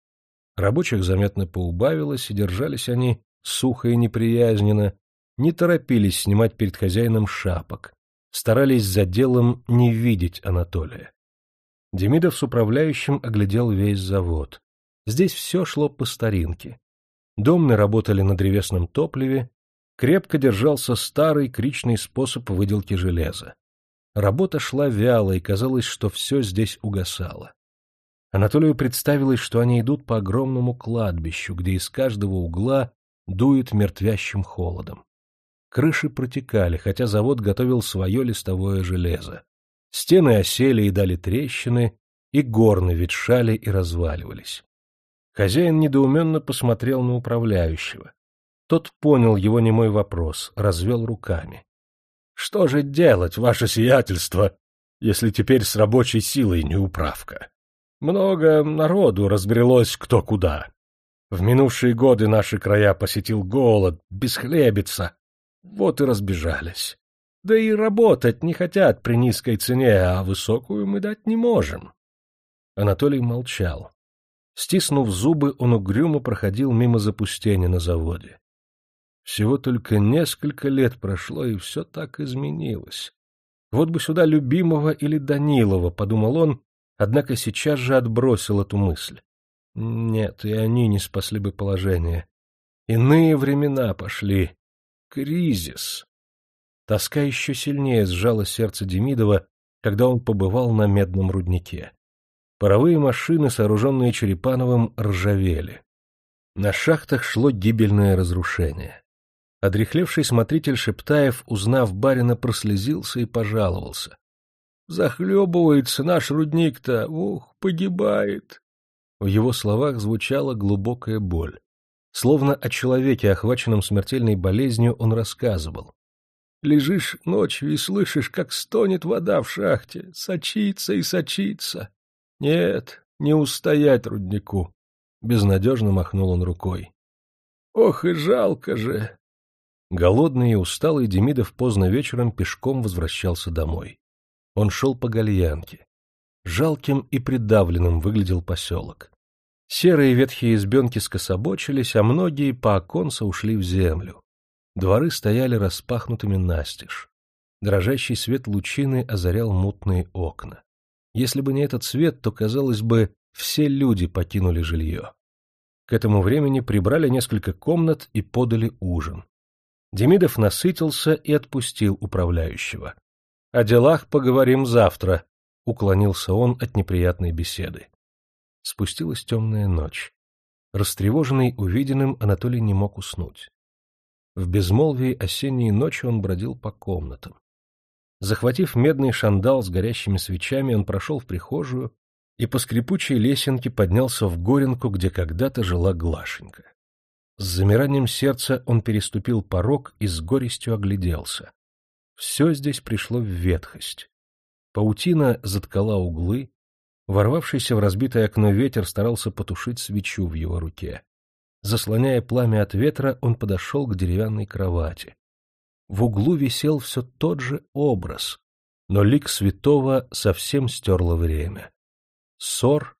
Рабочих заметно поубавилось, и держались они сухо и неприязненно, не торопились снимать перед хозяином шапок, старались за делом не видеть Анатолия. Демидов с управляющим оглядел весь завод. Здесь все шло по старинке. Домны работали на древесном топливе, крепко держался старый кричный способ выделки железа. Работа шла вяло, и казалось, что все здесь угасало. Анатолию представилось, что они идут по огромному кладбищу, где из каждого угла дует мертвящим холодом. Крыши протекали, хотя завод готовил свое листовое железо. Стены осели и дали трещины, и горны ветшали и разваливались. Хозяин недоуменно посмотрел на управляющего. Тот понял его немой вопрос, развел руками. — Что же делать, ваше сиятельство, если теперь с рабочей силой неуправка? Много народу разбрелось кто куда. В минувшие годы наши края посетил голод, бесхлебица. Вот и разбежались. Да и работать не хотят при низкой цене, а высокую мы дать не можем. Анатолий молчал. Стиснув зубы, он угрюмо проходил мимо запустения на заводе. Всего только несколько лет прошло, и все так изменилось. Вот бы сюда любимого или Данилова, — подумал он, однако сейчас же отбросил эту мысль. Нет, и они не спасли бы положение. Иные времена пошли. Кризис. Тоска еще сильнее сжала сердце Демидова, когда он побывал на медном руднике. Паровые машины, сооруженные Черепановым, ржавели. На шахтах шло гибельное разрушение. Одрехлевший смотритель Шептаев, узнав барина, прослезился и пожаловался. — Захлебывается наш рудник-то, ух, погибает. В его словах звучала глубокая боль. Словно о человеке, охваченном смертельной болезнью, он рассказывал. Лежишь ночью и слышишь, как стонет вода в шахте, сочится и сочится. Нет, не устоять руднику. Безнадежно махнул он рукой. Ох и жалко же. Голодный и усталый Демидов поздно вечером пешком возвращался домой. Он шел по гальянке. Жалким и придавленным выглядел поселок. Серые ветхие избенки скособочились, а многие по оконца ушли в землю. Дворы стояли распахнутыми настежь. Дрожащий свет лучины озарял мутные окна. Если бы не этот свет, то, казалось бы, все люди покинули жилье. К этому времени прибрали несколько комнат и подали ужин. Демидов насытился и отпустил управляющего. — О делах поговорим завтра, — уклонился он от неприятной беседы. Спустилась темная ночь. Растревоженный увиденным, Анатолий не мог уснуть. В безмолвии осенней ночи он бродил по комнатам. Захватив медный шандал с горящими свечами, он прошел в прихожую и по скрипучей лесенке поднялся в горенку, где когда-то жила Глашенька. С замиранием сердца он переступил порог и с горестью огляделся. Все здесь пришло в ветхость. Паутина заткала углы, ворвавшийся в разбитое окно ветер старался потушить свечу в его руке. Заслоняя пламя от ветра, он подошел к деревянной кровати. В углу висел все тот же образ, но лик святого совсем стерло время. Ссор,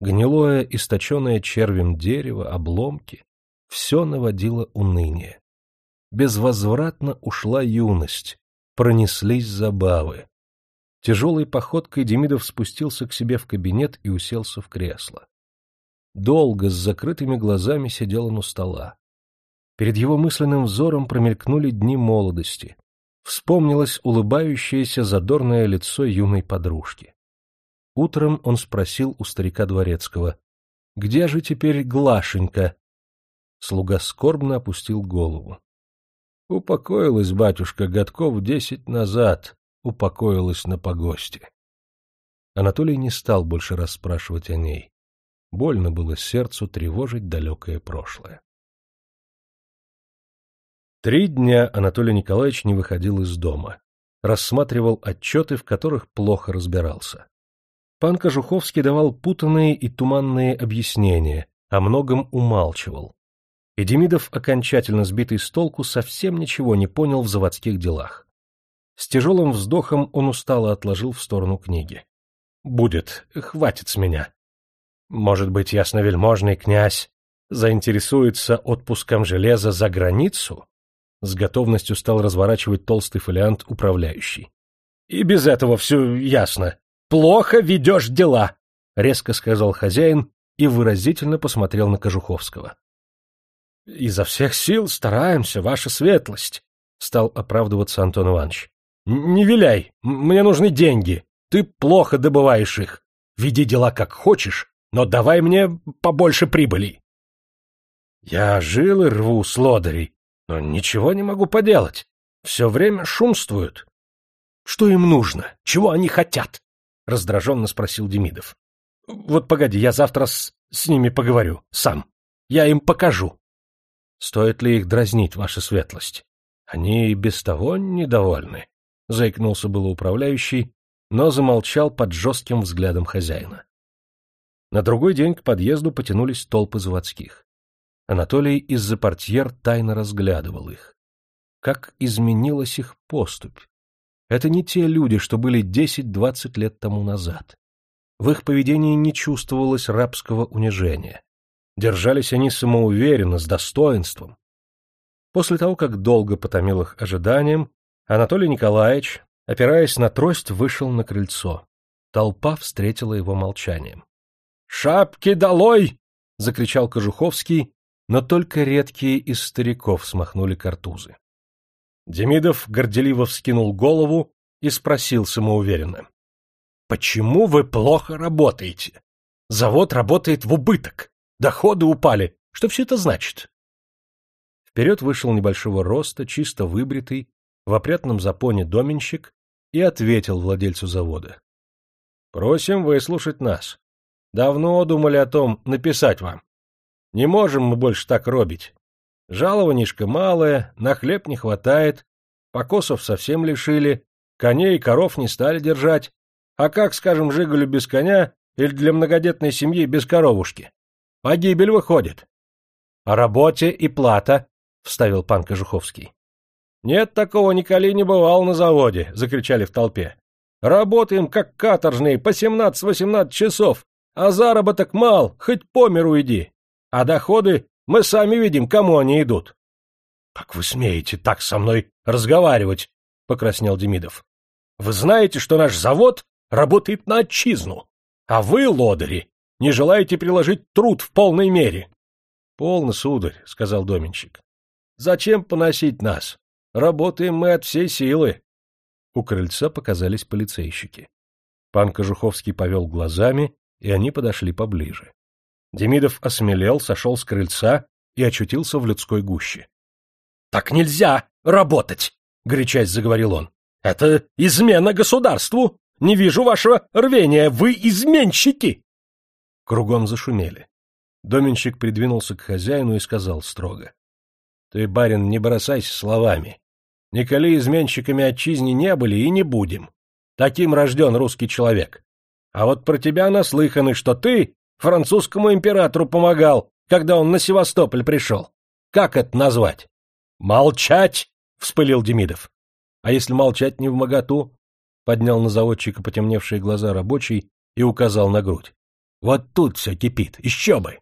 гнилое, источенное червем дерево, обломки — все наводило уныние. Безвозвратно ушла юность, пронеслись забавы. Тяжелой походкой Демидов спустился к себе в кабинет и уселся в кресло. Долго с закрытыми глазами сидел он у стола. Перед его мысленным взором промелькнули дни молодости. Вспомнилось улыбающееся задорное лицо юной подружки. Утром он спросил у старика Дворецкого, «Где же теперь Глашенька?» Слуга скорбно опустил голову. «Упокоилась батюшка годков десять назад, упокоилась на погосте». Анатолий не стал больше расспрашивать о ней. Больно было сердцу тревожить далекое прошлое. Три дня Анатолий Николаевич не выходил из дома. Рассматривал отчеты, в которых плохо разбирался. Пан Кожуховский давал путанные и туманные объяснения, о многом умалчивал. И Демидов, окончательно сбитый с толку, совсем ничего не понял в заводских делах. С тяжелым вздохом он устало отложил в сторону книги. — Будет, хватит с меня. Может быть, ясновельможный князь заинтересуется отпуском железа за границу? С готовностью стал разворачивать толстый фолиант управляющий. — И без этого все ясно. Плохо ведешь дела, — резко сказал хозяин и выразительно посмотрел на Кожуховского. — Изо всех сил стараемся, ваша светлость, — стал оправдываться Антон Иванович. — Не виляй, мне нужны деньги. Ты плохо добываешь их. Веди дела как хочешь, но давай мне побольше прибыли. Я жил и рву с лодырей, но ничего не могу поделать. Все время шумствуют. — Что им нужно? Чего они хотят? — раздраженно спросил Демидов. — Вот погоди, я завтра с, с ними поговорю, сам. Я им покажу. — Стоит ли их дразнить, ваша светлость? Они и без того недовольны, — заикнулся было управляющий, но замолчал под жестким взглядом хозяина. На другой день к подъезду потянулись толпы заводских. Анатолий из-за портьер тайно разглядывал их. Как изменилась их поступь! Это не те люди, что были десять-двадцать лет тому назад. В их поведении не чувствовалось рабского унижения. Держались они самоуверенно, с достоинством. После того, как долго потомил их ожиданием, Анатолий Николаевич, опираясь на трость, вышел на крыльцо. Толпа встретила его молчанием. — Шапки долой! — закричал Кожуховский, но только редкие из стариков смахнули картузы. Демидов горделиво вскинул голову и спросил самоуверенно. — Почему вы плохо работаете? Завод работает в убыток. Доходы упали. Что все это значит? Вперед вышел небольшого роста, чисто выбритый, в опрятном запоне доменщик и ответил владельцу завода. — Просим выслушать нас. Давно думали о том написать вам. Не можем мы больше так робить. Жалованишко малое, на хлеб не хватает, покосов совсем лишили, коней и коров не стали держать. А как, скажем, Жиголю без коня или для многодетной семьи без коровушки? Погибель выходит. — О работе и плата, — вставил пан Кожуховский. — Нет такого, Николи не бывал на заводе, — закричали в толпе. — Работаем, как каторжные, по семнадцать-восемнадцать часов, а заработок мал, хоть по миру иди. А доходы мы сами видим, кому они идут. — Как вы смеете так со мной разговаривать? — покраснел Демидов. — Вы знаете, что наш завод работает на отчизну, а вы, лодыри, не желаете приложить труд в полной мере. — Полно, сударь, — сказал доменщик. — Зачем поносить нас? Работаем мы от всей силы. У крыльца показались полицейщики. Пан Кожуховский повел глазами, и они подошли поближе. Демидов осмелел, сошел с крыльца и очутился в людской гуще. — Так нельзя работать! — горячась заговорил он. — Это измена государству! Не вижу вашего рвения! Вы изменщики! Кругом зашумели. Доменщик придвинулся к хозяину и сказал строго. — Ты, барин, не бросайся словами. Николи изменщиками отчизни не были и не будем. Таким рожден русский человек. А вот про тебя наслыханы, что ты французскому императору помогал, когда он на Севастополь пришел. Как это назвать? Молчать! — вспылил Демидов. А если молчать не в моготу? Поднял на заводчика потемневшие глаза рабочий и указал на грудь. Вот тут все кипит, еще бы!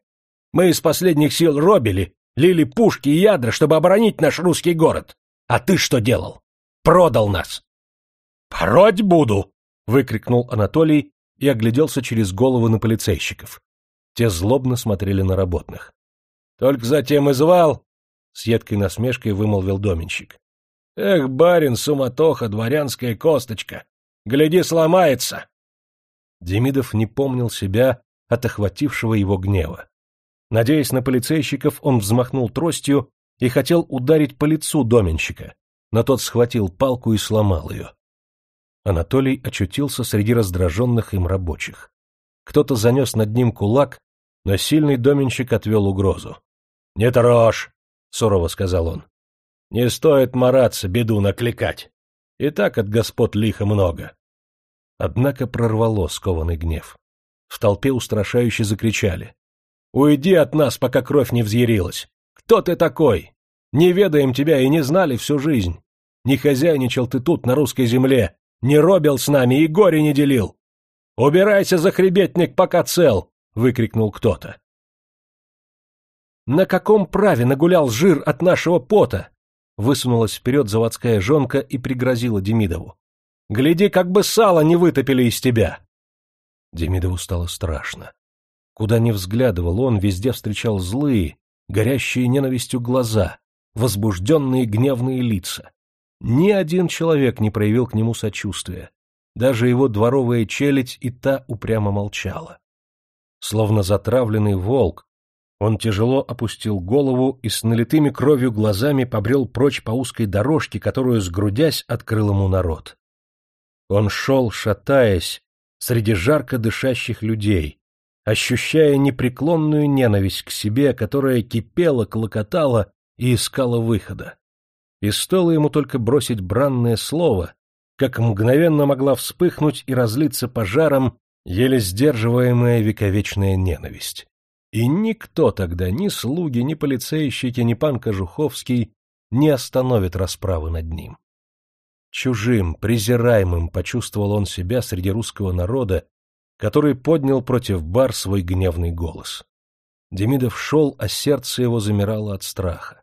Мы из последних сил робили, лили пушки и ядра, чтобы оборонить наш русский город. А ты что делал? Продал нас! — Пороть буду! — выкрикнул Анатолий и огляделся через голову на полицейщиков. Те злобно смотрели на работных. — Только затем и звал, — с едкой насмешкой вымолвил доменщик. — Эх, барин, суматоха, дворянская косточка! Гляди, сломается! Демидов не помнил себя от охватившего его гнева. Надеясь на полицейщиков, он взмахнул тростью и хотел ударить по лицу доменщика, но тот схватил палку и сломал ее. Анатолий очутился среди раздраженных им рабочих. Кто-то занес над ним кулак, но сильный доменщик отвел угрозу. — Не трожь! — сурово сказал он. — Не стоит мараться, беду накликать. И так от господ лихо много. Однако прорвало скованный гнев. В толпе устрашающе закричали. — Уйди от нас, пока кровь не взъярилась! Кто ты такой? Не ведаем тебя и не знали всю жизнь. Не хозяйничал ты тут, на русской земле, не робил с нами и горе не делил. «Убирайся, захребетник, пока цел!» — выкрикнул кто-то. «На каком праве нагулял жир от нашего пота?» Высунулась вперед заводская жонка и пригрозила Демидову. «Гляди, как бы сало не вытопили из тебя!» Демидову стало страшно. Куда ни взглядывал он, везде встречал злые, горящие ненавистью глаза, возбужденные гневные лица. Ни один человек не проявил к нему сочувствия. Даже его дворовая челядь и та упрямо молчала. Словно затравленный волк, он тяжело опустил голову и с налитыми кровью глазами побрел прочь по узкой дорожке, которую, сгрудясь, открыл ему народ. Он шел, шатаясь, среди жарко дышащих людей, ощущая непреклонную ненависть к себе, которая кипела, клокотала и искала выхода. И стоило ему только бросить бранное слово, как мгновенно могла вспыхнуть и разлиться пожаром еле сдерживаемая вековечная ненависть. И никто тогда, ни слуги, ни полицейщики, ни пан Кожуховский, не остановит расправы над ним. Чужим, презираемым почувствовал он себя среди русского народа, который поднял против бар свой гневный голос. Демидов шел, а сердце его замирало от страха.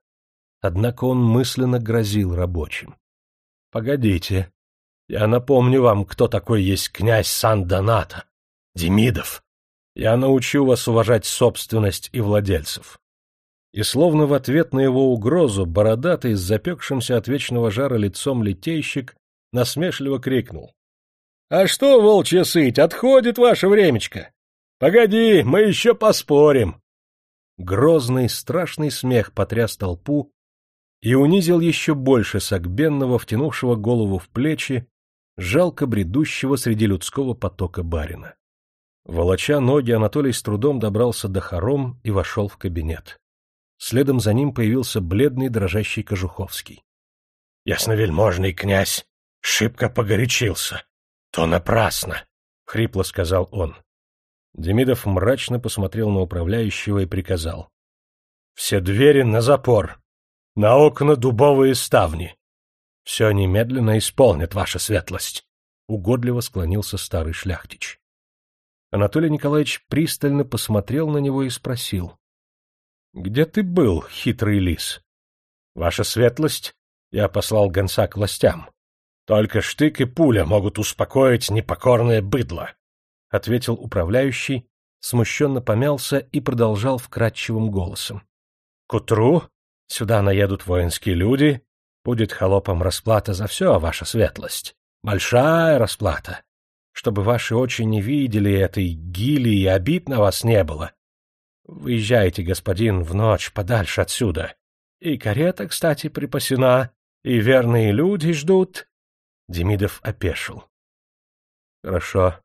Однако он мысленно грозил рабочим. — Погодите, я напомню вам, кто такой есть князь Сан-Доната, Демидов. Я научу вас уважать собственность и владельцев. И словно в ответ на его угрозу бородатый с запекшимся от вечного жара лицом литейщик насмешливо крикнул. — А что, волчья сыть, отходит ваше времечко? Погоди, мы еще поспорим. Грозный, страшный смех потряс толпу и унизил еще больше Сагбенного, втянувшего голову в плечи, жалко бредущего среди людского потока барина. Волоча ноги, Анатолий с трудом добрался до хором и вошел в кабинет. Следом за ним появился бледный дрожащий Кожуховский. — Ясновельможный князь шибко погорячился. То напрасно, — хрипло сказал он. Демидов мрачно посмотрел на управляющего и приказал. — Все двери на запор, на окна дубовые ставни. Все немедленно исполнит ваша светлость, — угодливо склонился старый шляхтич. Анатолий Николаевич пристально посмотрел на него и спросил. — Где ты был, хитрый лис? — Ваша светлость, я послал гонца к властям. Только штык и пуля могут успокоить непокорное быдло, — ответил управляющий, смущенно помялся и продолжал вкрадчивым голосом. — К утру сюда наедут воинские люди, будет холопам расплата за все, ваша светлость. Большая расплата. Чтобы ваши очи не видели этой гили и обид на вас не было, Выезжайте, господин, в ночь подальше отсюда. И карета, кстати, припасена, и верные люди ждут. Демидов опешил. Хорошо.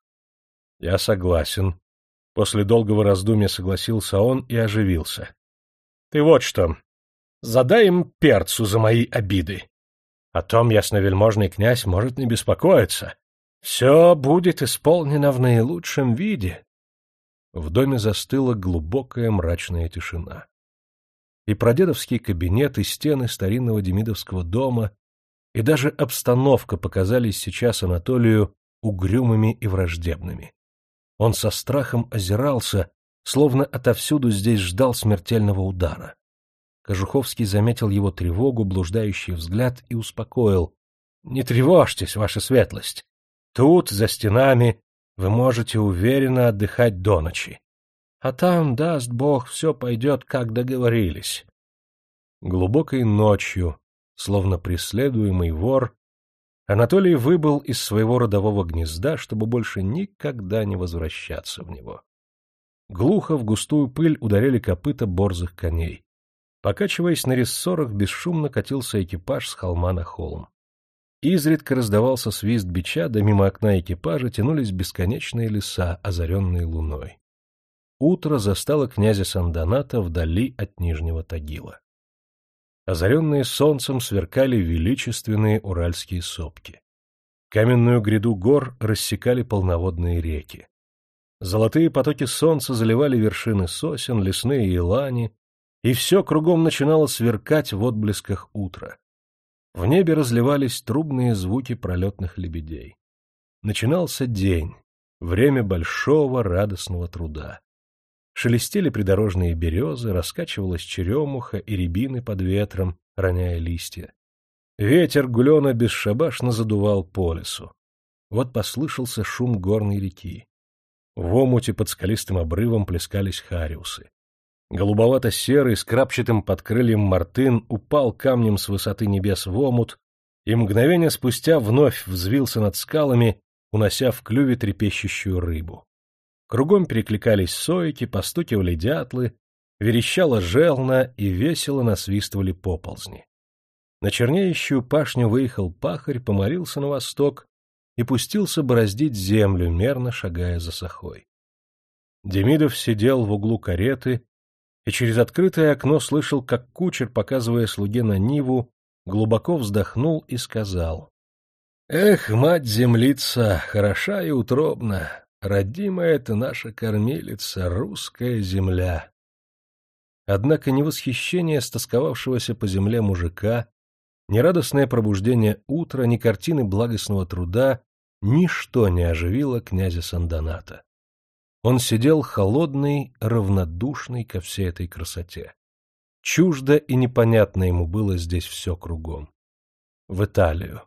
Я согласен. После долгого раздумья согласился он и оживился. Ты вот что. Задай им перцу за мои обиды. О том ясновельможный князь может не беспокоиться. Все будет исполнено в наилучшем виде. В доме застыла глубокая мрачная тишина. И прадедовский кабинет, и стены старинного демидовского дома, и даже обстановка показались сейчас Анатолию угрюмыми и враждебными. Он со страхом озирался, словно отовсюду здесь ждал смертельного удара. Кожуховский заметил его тревогу, блуждающий взгляд и успокоил. — Не тревожьтесь, ваша светлость. Тут, за стенами, вы можете уверенно отдыхать до ночи. А там, даст Бог, все пойдет, как договорились. Глубокой ночью, словно преследуемый вор, Анатолий выбыл из своего родового гнезда, чтобы больше никогда не возвращаться в него. Глухо в густую пыль ударили копыта борзых коней. Покачиваясь на рессорах, бесшумно катился экипаж с холма на холм. Изредка раздавался свист бича, да мимо окна экипажа тянулись бесконечные леса, озаренные луной. Утро застало князя Сандоната вдали от Нижнего Тагила. Озаренные солнцем сверкали величественные уральские сопки. Каменную гряду гор рассекали полноводные реки. Золотые потоки солнца заливали вершины сосен, лесные елани, и все кругом начинало сверкать в отблесках утра. В небе разливались трубные звуки пролетных лебедей. Начинался день, время большого радостного труда. Шелестели придорожные березы, раскачивалась черемуха и рябины под ветром, роняя листья. Ветер гулено бесшабашно задувал по лесу. Вот послышался шум горной реки. В омуте под скалистым обрывом плескались хариусы. Голубовато-серый с крапчатым подкрыльем мартын упал камнем с высоты небес в омут и мгновение спустя вновь взвился над скалами, унося в клюве трепещущую рыбу. Кругом перекликались сойки, постукивали дятлы, верещала желна и весело насвистывали поползни. На чернеющую пашню выехал пахарь, помолился на восток и пустился бороздить землю, мерно шагая за сахой. Демидов сидел в углу кареты и через открытое окно слышал, как кучер, показывая слуге на Ниву, глубоко вздохнул и сказал. — Эх, мать-землица, хороша и утробна, родимая это наша кормилица, русская земля. Однако ни восхищение стосковавшегося по земле мужика, ни радостное пробуждение утра, ни картины благостного труда ничто не оживило князя Сандоната. Он сидел холодный, равнодушный ко всей этой красоте. Чуждо и непонятно ему было здесь все кругом. В Италию,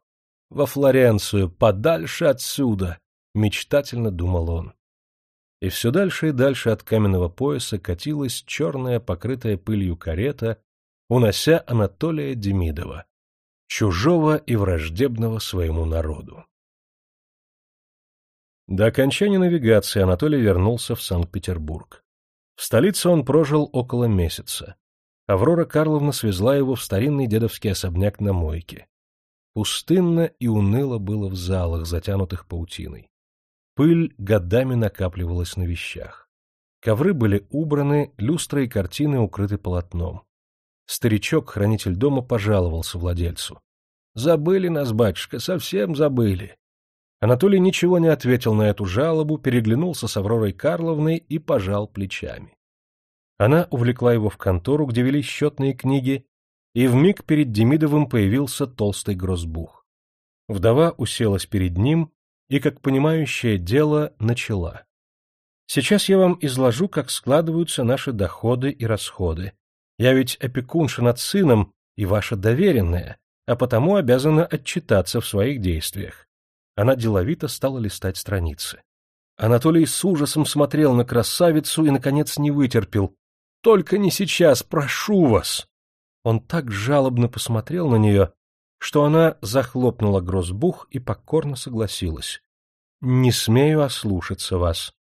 во Флоренцию, подальше отсюда, мечтательно думал он. И все дальше и дальше от каменного пояса катилась черная, покрытая пылью карета, унося Анатолия Демидова, чужого и враждебного своему народу. До окончания навигации Анатолий вернулся в Санкт-Петербург. В столице он прожил около месяца. Аврора Карловна свезла его в старинный дедовский особняк на мойке. Пустынно и уныло было в залах, затянутых паутиной. Пыль годами накапливалась на вещах. Ковры были убраны, люстры и картины укрыты полотном. Старичок, хранитель дома, пожаловался владельцу. — Забыли нас, батюшка, совсем забыли. Анатолий ничего не ответил на эту жалобу, переглянулся с Авророй Карловной и пожал плечами. Она увлекла его в контору, где вели счетные книги, и вмиг перед Демидовым появился толстый грозбух. Вдова уселась перед ним и, как понимающее дело, начала. «Сейчас я вам изложу, как складываются наши доходы и расходы. Я ведь опекунша над сыном и ваша доверенная, а потому обязана отчитаться в своих действиях». Она деловито стала листать страницы. Анатолий с ужасом смотрел на красавицу и, наконец, не вытерпел. Только не сейчас, прошу вас!» Он так жалобно посмотрел на нее, что она захлопнула грозбух и покорно согласилась. «Не смею ослушаться вас».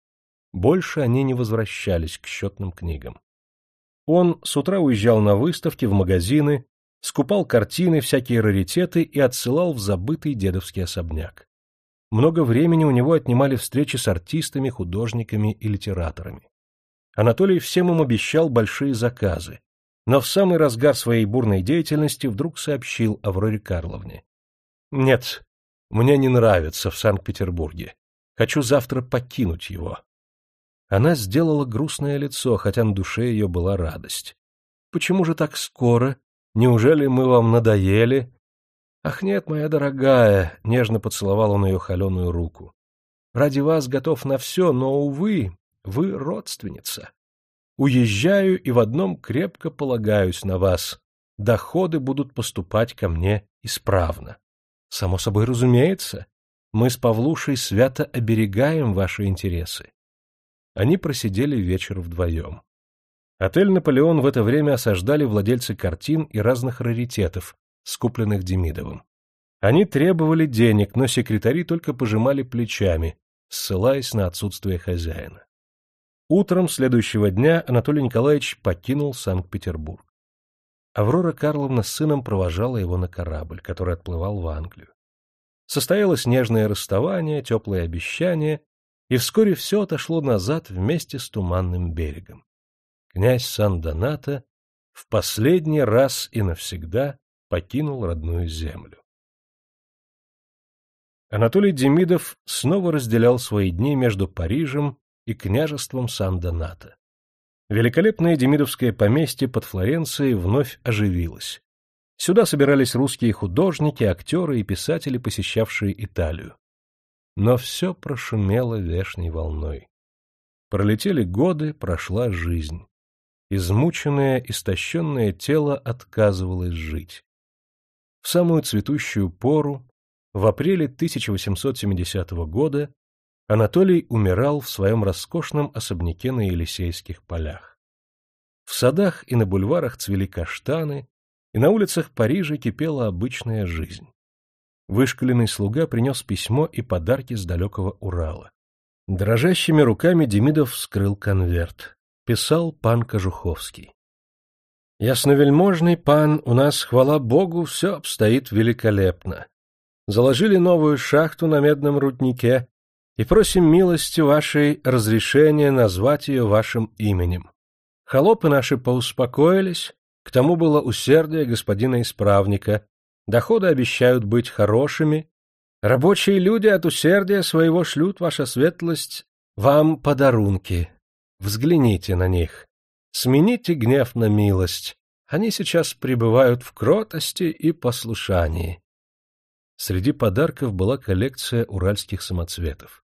Больше они не возвращались к счетным книгам. Он с утра уезжал на выставки, в магазины, скупал картины, всякие раритеты и отсылал в забытый дедовский особняк. Много времени у него отнимали встречи с артистами, художниками и литераторами. Анатолий всем им обещал большие заказы, но в самый разгар своей бурной деятельности вдруг сообщил Авроре Карловне. «Нет, мне не нравится в Санкт-Петербурге. Хочу завтра покинуть его». Она сделала грустное лицо, хотя на душе ее была радость. «Почему же так скоро? Неужели мы вам надоели?» «Ах нет, моя дорогая!» — нежно поцеловал он ее холеную руку. «Ради вас готов на все, но, увы, вы родственница. Уезжаю и в одном крепко полагаюсь на вас. Доходы будут поступать ко мне исправно. Само собой разумеется, мы с Павлушей свято оберегаем ваши интересы. Они просидели вечер вдвоем. Отель «Наполеон» в это время осаждали владельцы картин и разных раритетов, скупленных Демидовым. Они требовали денег, но секретари только пожимали плечами, ссылаясь на отсутствие хозяина. Утром следующего дня Анатолий Николаевич покинул Санкт-Петербург. Аврора Карловна с сыном провожала его на корабль, который отплывал в Англию. Состоялось нежное расставание, теплое обещание, и вскоре все отошло назад вместе с туманным берегом. Князь Сан-Доната в последний раз и навсегда покинул родную землю. Анатолий Демидов снова разделял свои дни между Парижем и княжеством Сан-Донато. Великолепное демидовское поместье под Флоренцией вновь оживилось. Сюда собирались русские художники, актеры и писатели, посещавшие Италию. Но все прошумело вешней волной. Пролетели годы, прошла жизнь. Измученное, истощенное тело отказывалось жить. В самую цветущую пору, в апреле 1870 года, Анатолий умирал в своем роскошном особняке на Елисейских полях. В садах и на бульварах цвели каштаны, и на улицах Парижа кипела обычная жизнь. Вышкаленный слуга принес письмо и подарки с далекого Урала. Дрожащими руками Демидов вскрыл конверт. Писал пан Кожуховский. «Ясновельможный пан, у нас, хвала Богу, все обстоит великолепно. Заложили новую шахту на медном руднике и просим милости вашей разрешения назвать ее вашим именем. Холопы наши поуспокоились, к тому было усердие господина исправника, доходы обещают быть хорошими, рабочие люди от усердия своего шлют, ваша светлость, вам подарунки. Взгляните на них. Смените гнев на милость. Они сейчас пребывают в кротости и послушании. Среди подарков была коллекция уральских самоцветов.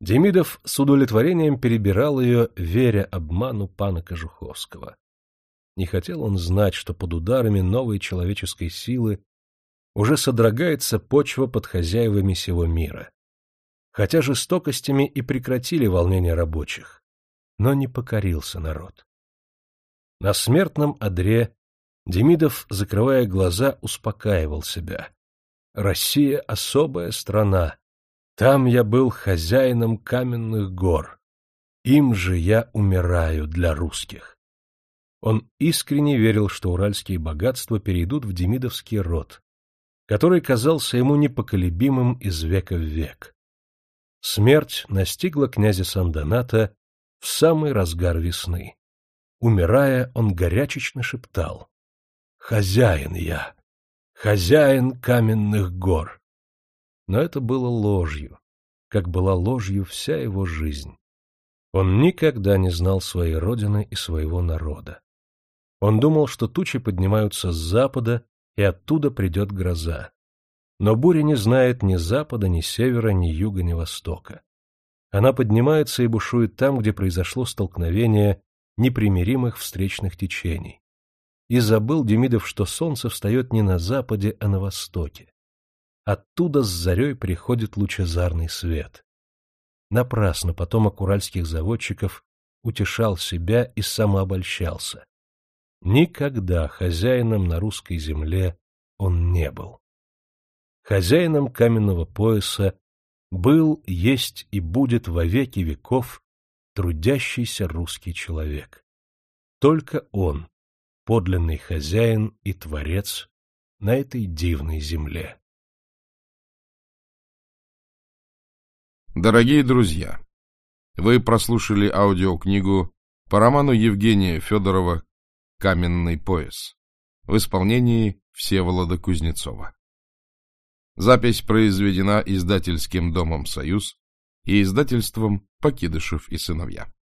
Демидов с удовлетворением перебирал ее, веря обману пана Кожуховского. Не хотел он знать, что под ударами новой человеческой силы уже содрогается почва под хозяевами сего мира. Хотя жестокостями и прекратили волнение рабочих, но не покорился народ. На смертном одре Демидов, закрывая глаза, успокаивал себя. Россия — особая страна, там я был хозяином каменных гор. Им же я умираю для русских. Он искренне верил, что уральские богатства перейдут в демидовский род, который казался ему непоколебимым из века в век. Смерть настигла князя Сандоната в самый разгар весны. Умирая, он горячечно шептал «Хозяин я, хозяин каменных гор». Но это было ложью, как была ложью вся его жизнь. Он никогда не знал своей родины и своего народа. Он думал, что тучи поднимаются с запада, и оттуда придет гроза. Но буря не знает ни запада, ни севера, ни юга, ни востока. Она поднимается и бушует там, где произошло столкновение непримиримых встречных течений. И забыл Демидов, что солнце встает не на западе, а на востоке. Оттуда с зарей приходит лучезарный свет. Напрасно потомок уральских заводчиков утешал себя и самообольщался. Никогда хозяином на русской земле он не был. Хозяином каменного пояса был, есть и будет во веки веков трудящийся русский человек. Только он, подлинный хозяин и творец на этой дивной земле. Дорогие друзья, вы прослушали аудиокнигу по роману Евгения Федорова «Каменный пояс» в исполнении Всеволода Кузнецова. Запись произведена издательским домом «Союз» и издательством «Покидышев и сыновья».